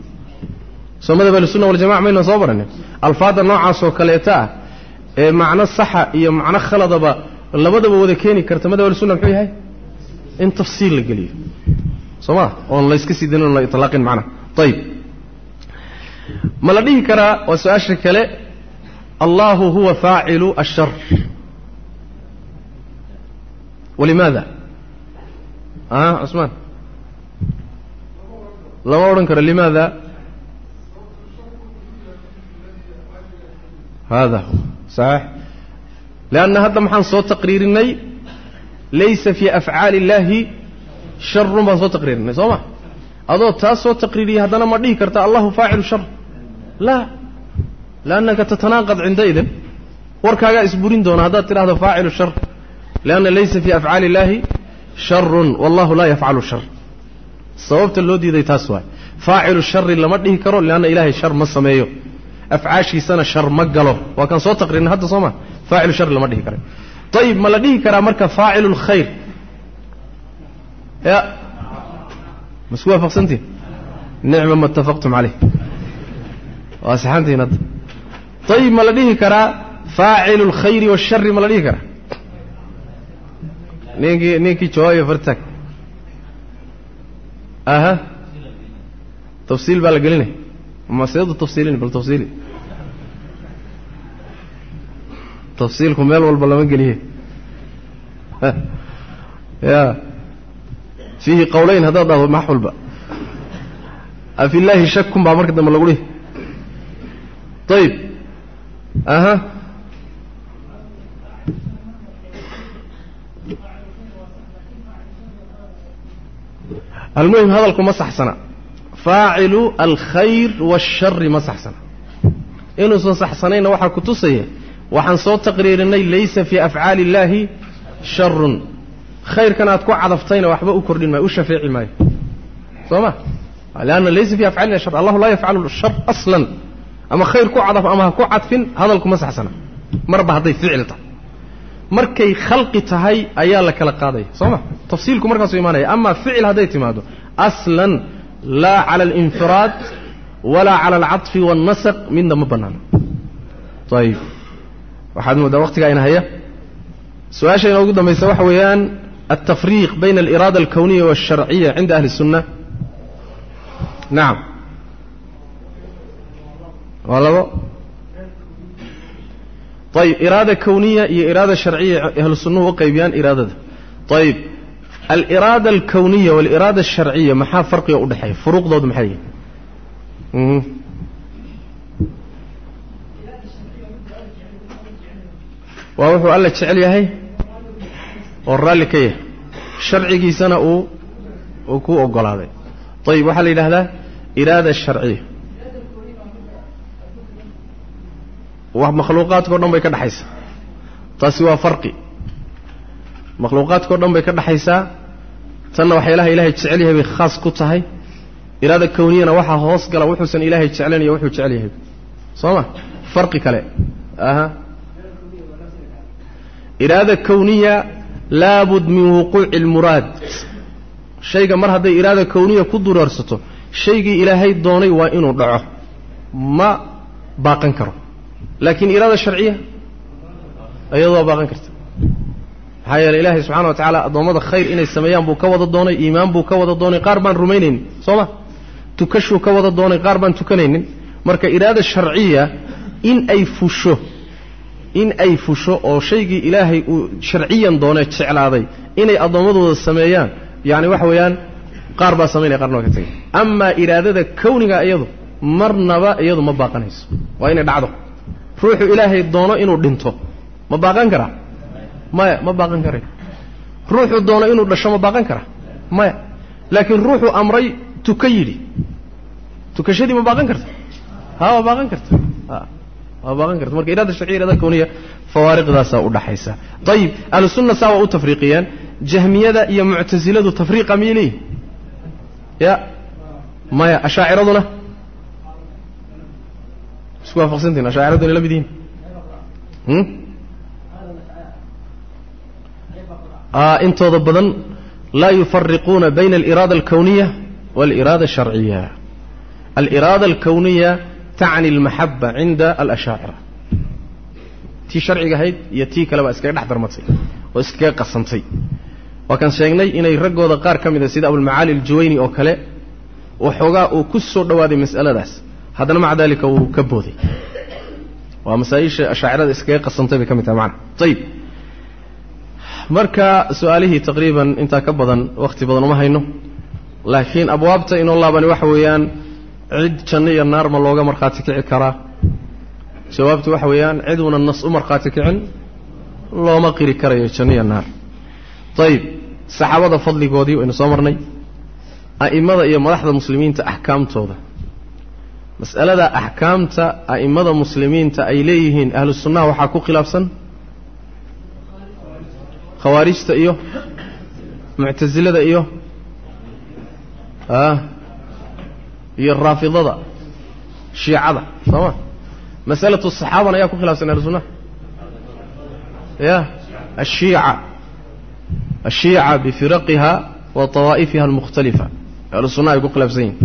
soo madhab ahlusunna waljamaca maynan soo baranin. Alfaadda noocaasoo kaleeta ah ee macno saxa iyo macno khaladaba labadaba wada keeni karta madhab ahlusunna muxuu yahay? In tafsiil la geliyo. Soo ma oon layska sii danin on la itlaaqin macnaha ayib ma la dhihi karaa waa su'aasha kale allahu huwa faacilu ashar walimaada? A cusmaan lama odhan karo limaada hada saxiix leanna hadda maxaan soo taqriirinay laysa fii afcaali illaahi sharun baan soo taqriirinay soo ma adoo taas soo taqriiriyay haddana ma dhihi karta allahu faacilu shar laa liannaka tatanaaqad cindaidin warkaagaa isburin doona haddaad tidhahdo faacilu shar lianna laysa fii afcaali illaahi sharun wallahu laa yafcalu shar sababta loo diiday taas waay faacilu shari lama dhihi karo lianna ilaahay shar ma sameeyo afcaashiisana shar ma galo. Waa kaan soo taqriirnay hadda soo ma? Faacilu shari lama dhihi karayo ayib ma la dhihi karaa marka faacilu lkhayr ya. Masku waafaqsantiin nicma ma itafaqtum caleyh waa saxantiin hadda. Ayib ma la dhihi karaa faacilu lkhayri washari ma la dhihi karaa? Ninkii ninkii jawaabiya fartaag aha. Tafsiil baa la gelinaya ma seedu tafsiilin bal tafsiili tafsiilku meel walba lama geliye ya fiihi qawlayn haddaad dhahdo max walba afi illaahi shakun baa marka dambe lagu dhihi ayib aha almuhim hadalku ma saxsana faacilu alkhayr waashari ma saxsana. Inuusan saxsanayna waxaa ku tusaya waxaan soo taqriirinay laysa fii afcaali illaahi sharun khayrkan aad ku cadaftayna waxba u kordhin maayo u shafeeci maayo. Soo ma? Leanna laysa fii afcali illahi shar allahu laa yafcalu shar aslan. Ama khayr ku cadaf ama ha ku cadfin hadalku ma saxsana. Marba hadday ficil tahay markay khalqi tahay ayaa la kala qaadaya soo ma? Tafsiilku markaasuu imaanaya. Ama ficil hadday timaado aslan laa cala alinfiraad walaa cala alcaطfi waاlnasq midna ma bannaano ayib waxaad moodaa waqtigaa ina haya su-aasha inoogu dambaysa waxa weeyaan altafriiq bayna aliraada alkawniya waاlsharciya cinda ahli الsunna nacam waa labo ayib iraada kawniya iyo iraada sharciya ahlu sunnuhu u qaybiyaan iraadada ayib aliraada alkawniya waliraada alsharciya maxaa farqiga u dhexeeya? Furuuqdoodu maxay yihiin waa wuxuu alla jecel yahay oo raalli ka yahay. Sharcigiisana uu uu ku ogolaaday. Ayib waxaa la yidhahdaa iraada sharciya wa makhluuqaadkao dhan bay ka dhexaysaa taasi waa farqi makhluuqaadkao dhan bay ka dhexaysaa tanna waxyaalaha ilaahay jecel yahay bay khaas ku tahay. Iraada kowniyana waxaa hoos gala wuxuusan ilaahay jeclanayo wuxuu jecel yahay. Soo ma? Farqi kale. Aha. Iraada kowniya laabud min wuquuci almuraad shayga mar hadday iraada kowniya ku dureersato shaygii ilaahay doonay waa inuu dhaco. Ma baaqan karo. Laakiin iraada sharciya? Waa baaqan karta maxaa yeeley ilaahay subxana wa tacaala addoommada khayr inay sameeyaan buu ka wada doonay iimaan buu ka wada doonay qaar baan rumaynaynin soo ma? Tukashuu ka wada doonay qaar baan tukanaynin. Marka iraada sharciya in ay fusho in ay fusho oo shaygii ilaahay uu sharciyan doonee jeclaaday inay addoommadooda sameeyaan yacni waxa weeyaan qaar baa samaynaya qarna waa ka tegay amaa iraadada kowniga iyadu marnaba iyadu ma baaqanayso waa inay dhacdo. Ruuxu ilaahay doono inuu dhinto ma baaqan karaa maya ma baaqan karay. Ruuxuu doono inuu dhasho ma baaqan karaa maya laakiin ruuxuu amray tuka yidhi. Tukashadii ma baaqan karta? Ha waa baaqan karta. Waa baaqan karta. Marka iraada sharciya iraada kowniya fawaariqdaasaa u dhaxaysa. Ayib ahlusunna saa waa u tafriiqiyeen jahmiyada iyo muctasiladu tafriiqa miyay leeyihiin ya maya ashaaciraduna isku waafaqsantihin ashaaciradu inay la mid yihiin intooda badan laa yufariquuna bayna aliraada alkowniya waaliraada asharciya aliraada alkowniya tacni almaxaba cinda alashaacira tii sharciga ahayd iyo tii kale baa iskaga dhex darmatay oo iskaga qasantay waa kaan sheegnay inay raggooda qaar ka mida sida abulmacaali aljuwayni oo kale waxoogaa uu ku soo dhowaaday mas'aladaas haddana maca dalika wuu ka booday waa masaa-isha ashaacirada iskaga qasantay bay ka mid tahay macana ayib marka su'aalihii taqriiban intaa ka badan wakhti badan uma hayno. Laakiin abwaabta inoo laabani waxa weeyaan cid janno iyo naar ma looga markhaati kici karaa. Jawaabtu waxa weeyaan cid una nas u markhaati kicin looma qiri karayo janno iyo naar. Ayib saxaabada fadligoodii waynu soo marnay. A'immada iyo madaxda muslimiinta axkaamtooda. Mas'alada axkaamta a'immada muslimiinta ay leeyihiin ahlu sunnaha waxaa ku khilaafsan khawaarijta iyo muctasilada iyo a iyo raafidada shiicada soo ma masalatu saxaabana ayaa ku khilaafsan ahlu sunnaha ya ashiica ashiica bifiraqiha wa طawaa'ifiha almukhtalifa. Ahlu sunnaha ay ku khilaafsan yihiin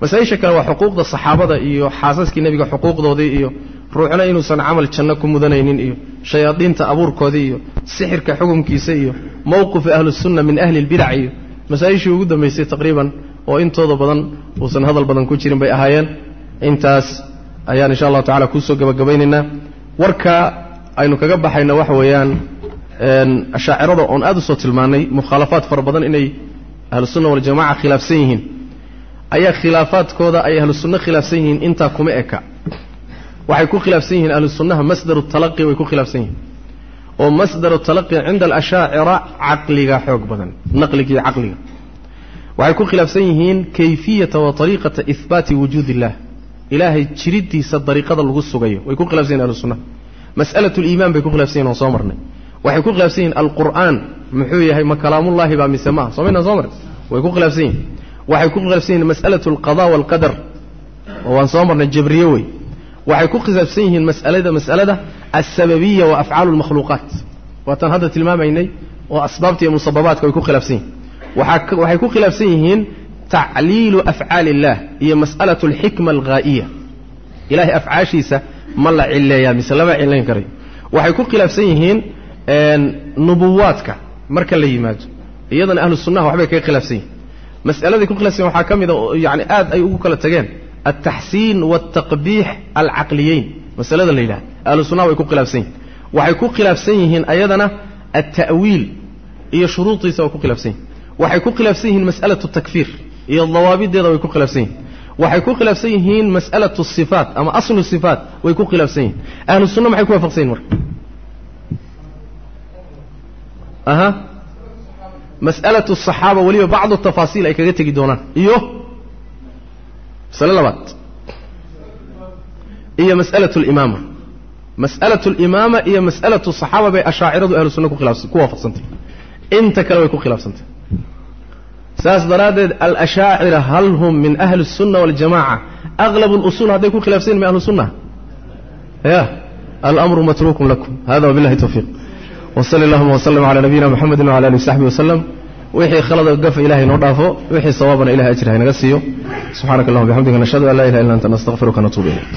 masaa-isha kale waa xuquuqda saxaabada iyo xaasaskii nebiga xuquuqdoodii iyo ruuxna inuusan camal janno ku mudanaynin iyo shayaadiinta abuurkoodii iyo sixirka xukumkiisa iyo mowqifu ahlusunna min ahli lbidac iyo masaa-ishii ugu dambaysay taqriiban oo intooda badan uusan hadal badan ku jirin bay ahaayeen. Intaas ayaan insha allahu tacala kuusoo gabagabaynaynaa warka aynu kaga baxayna waxa weeyaan ashaacirada oon aada u soo tilmaannay mukhaalafaad fara badan inay ahlusunna waljamaca khilaafsan yihiin. Ayaa khilaafaadkooda ay ahlu sunno khilaafsan yihiin intaa kuma eka waxay ku khilaafsan yihiin ahlu sunnaha masdaru talaqi way ku khilaafsan yihiin. oo masdaru talaqi cinda alashaacira caqliga xoog badan naqligiiyo caqliga. waxay ku khilaafsan yihiin kayfiyata wa ariiqata ihbaati wujuud illah ilaahay jiriddiisa dariiqada lagu sugayo. way ku khilafsan yihiin ahlu sunnaha. mas'alatu liimaan bay ku khilafsan yihiin oo soo marnay. waxay ku khilaafsan yihiin alqur'aan muxuu yahay ma kalaamullahi baa mise maaha. Soo maynaan soo marnay. way ku khilaafsan yihiin waxay ku khilaafsan yihiin mas'alatu alqada waalqadar oo waan soo marnay jabriye wey waxay ku khilaafsan yihiin masalada mas'alada alsababiya wa afcaalu lmakhluuqaat waataan hadda tilmaamaynay oo asbaabta iyo musababaadka way ku khilaafsan yihiin waxay ku khilaafsan yihiin tacliilu afcaali illah iyo mas'alatu alxikma alghaa'iya ilahay afcaashiisa ma la cileeyaa mise lama cilayn karayo waxay ku khilaafsan yihiin nubuwaadka marka la yimaado. Iyadana ahlu sunnaha waxbay kaga khilaafsan yihiin mas'aladay ku khilaafsan waxaa ka mid a yani aad ay ugu kala tageen altaxsiin waaltaqbiix alcaqliyeyn masalada la yidhahda ahlu sunnaha way ku khilaafsan yihiin waxay ku khilaafsan yihiin ayadana alta'wiil iyo shuruudiisa way ku khilaafsan yihiin waxay ku khilaafsan yihiin mas'alatu takfiir iyo dawaabideeda way ku khilaafsan yihiin waxay ku khilaafsan yihiin mas'alatu sifaat ama aslu sifaat way ku khilaafsan yihiin ahlu sunna maxay ku waafaqsan yihiin marka aha mas'alatu asaxaaba weliba bacdu tafaasiil ay kaga tegi doonaan iyo masale labaad iyo mas'alatu alimaama mas'alatu alimaama iyo mas'alatu asaxaaba bay ashaaciradu ahlu sunna ku khilaafsan ku waafaqsantay inta kale way ku khilaafsantay saas daraaddeed alashaacira hal hum min ahli الsunna waاljamaca aغlab اlusul hadday ku khilafsan min ahli sunna ya alamru matruukun lakum hada wabilahi towfiiq wsali allahuma wslm cala nabiyina mxamedi wcala alih wsaxbi waslem wixii khalada gafa ilahay noo dhaafo wixii sawaabana ilahay ajr haynaga siiyo. Subxaanaka allahuma bxamdika nashhadu an laa ilaha illa anta nastaqfiruka natuub ilayk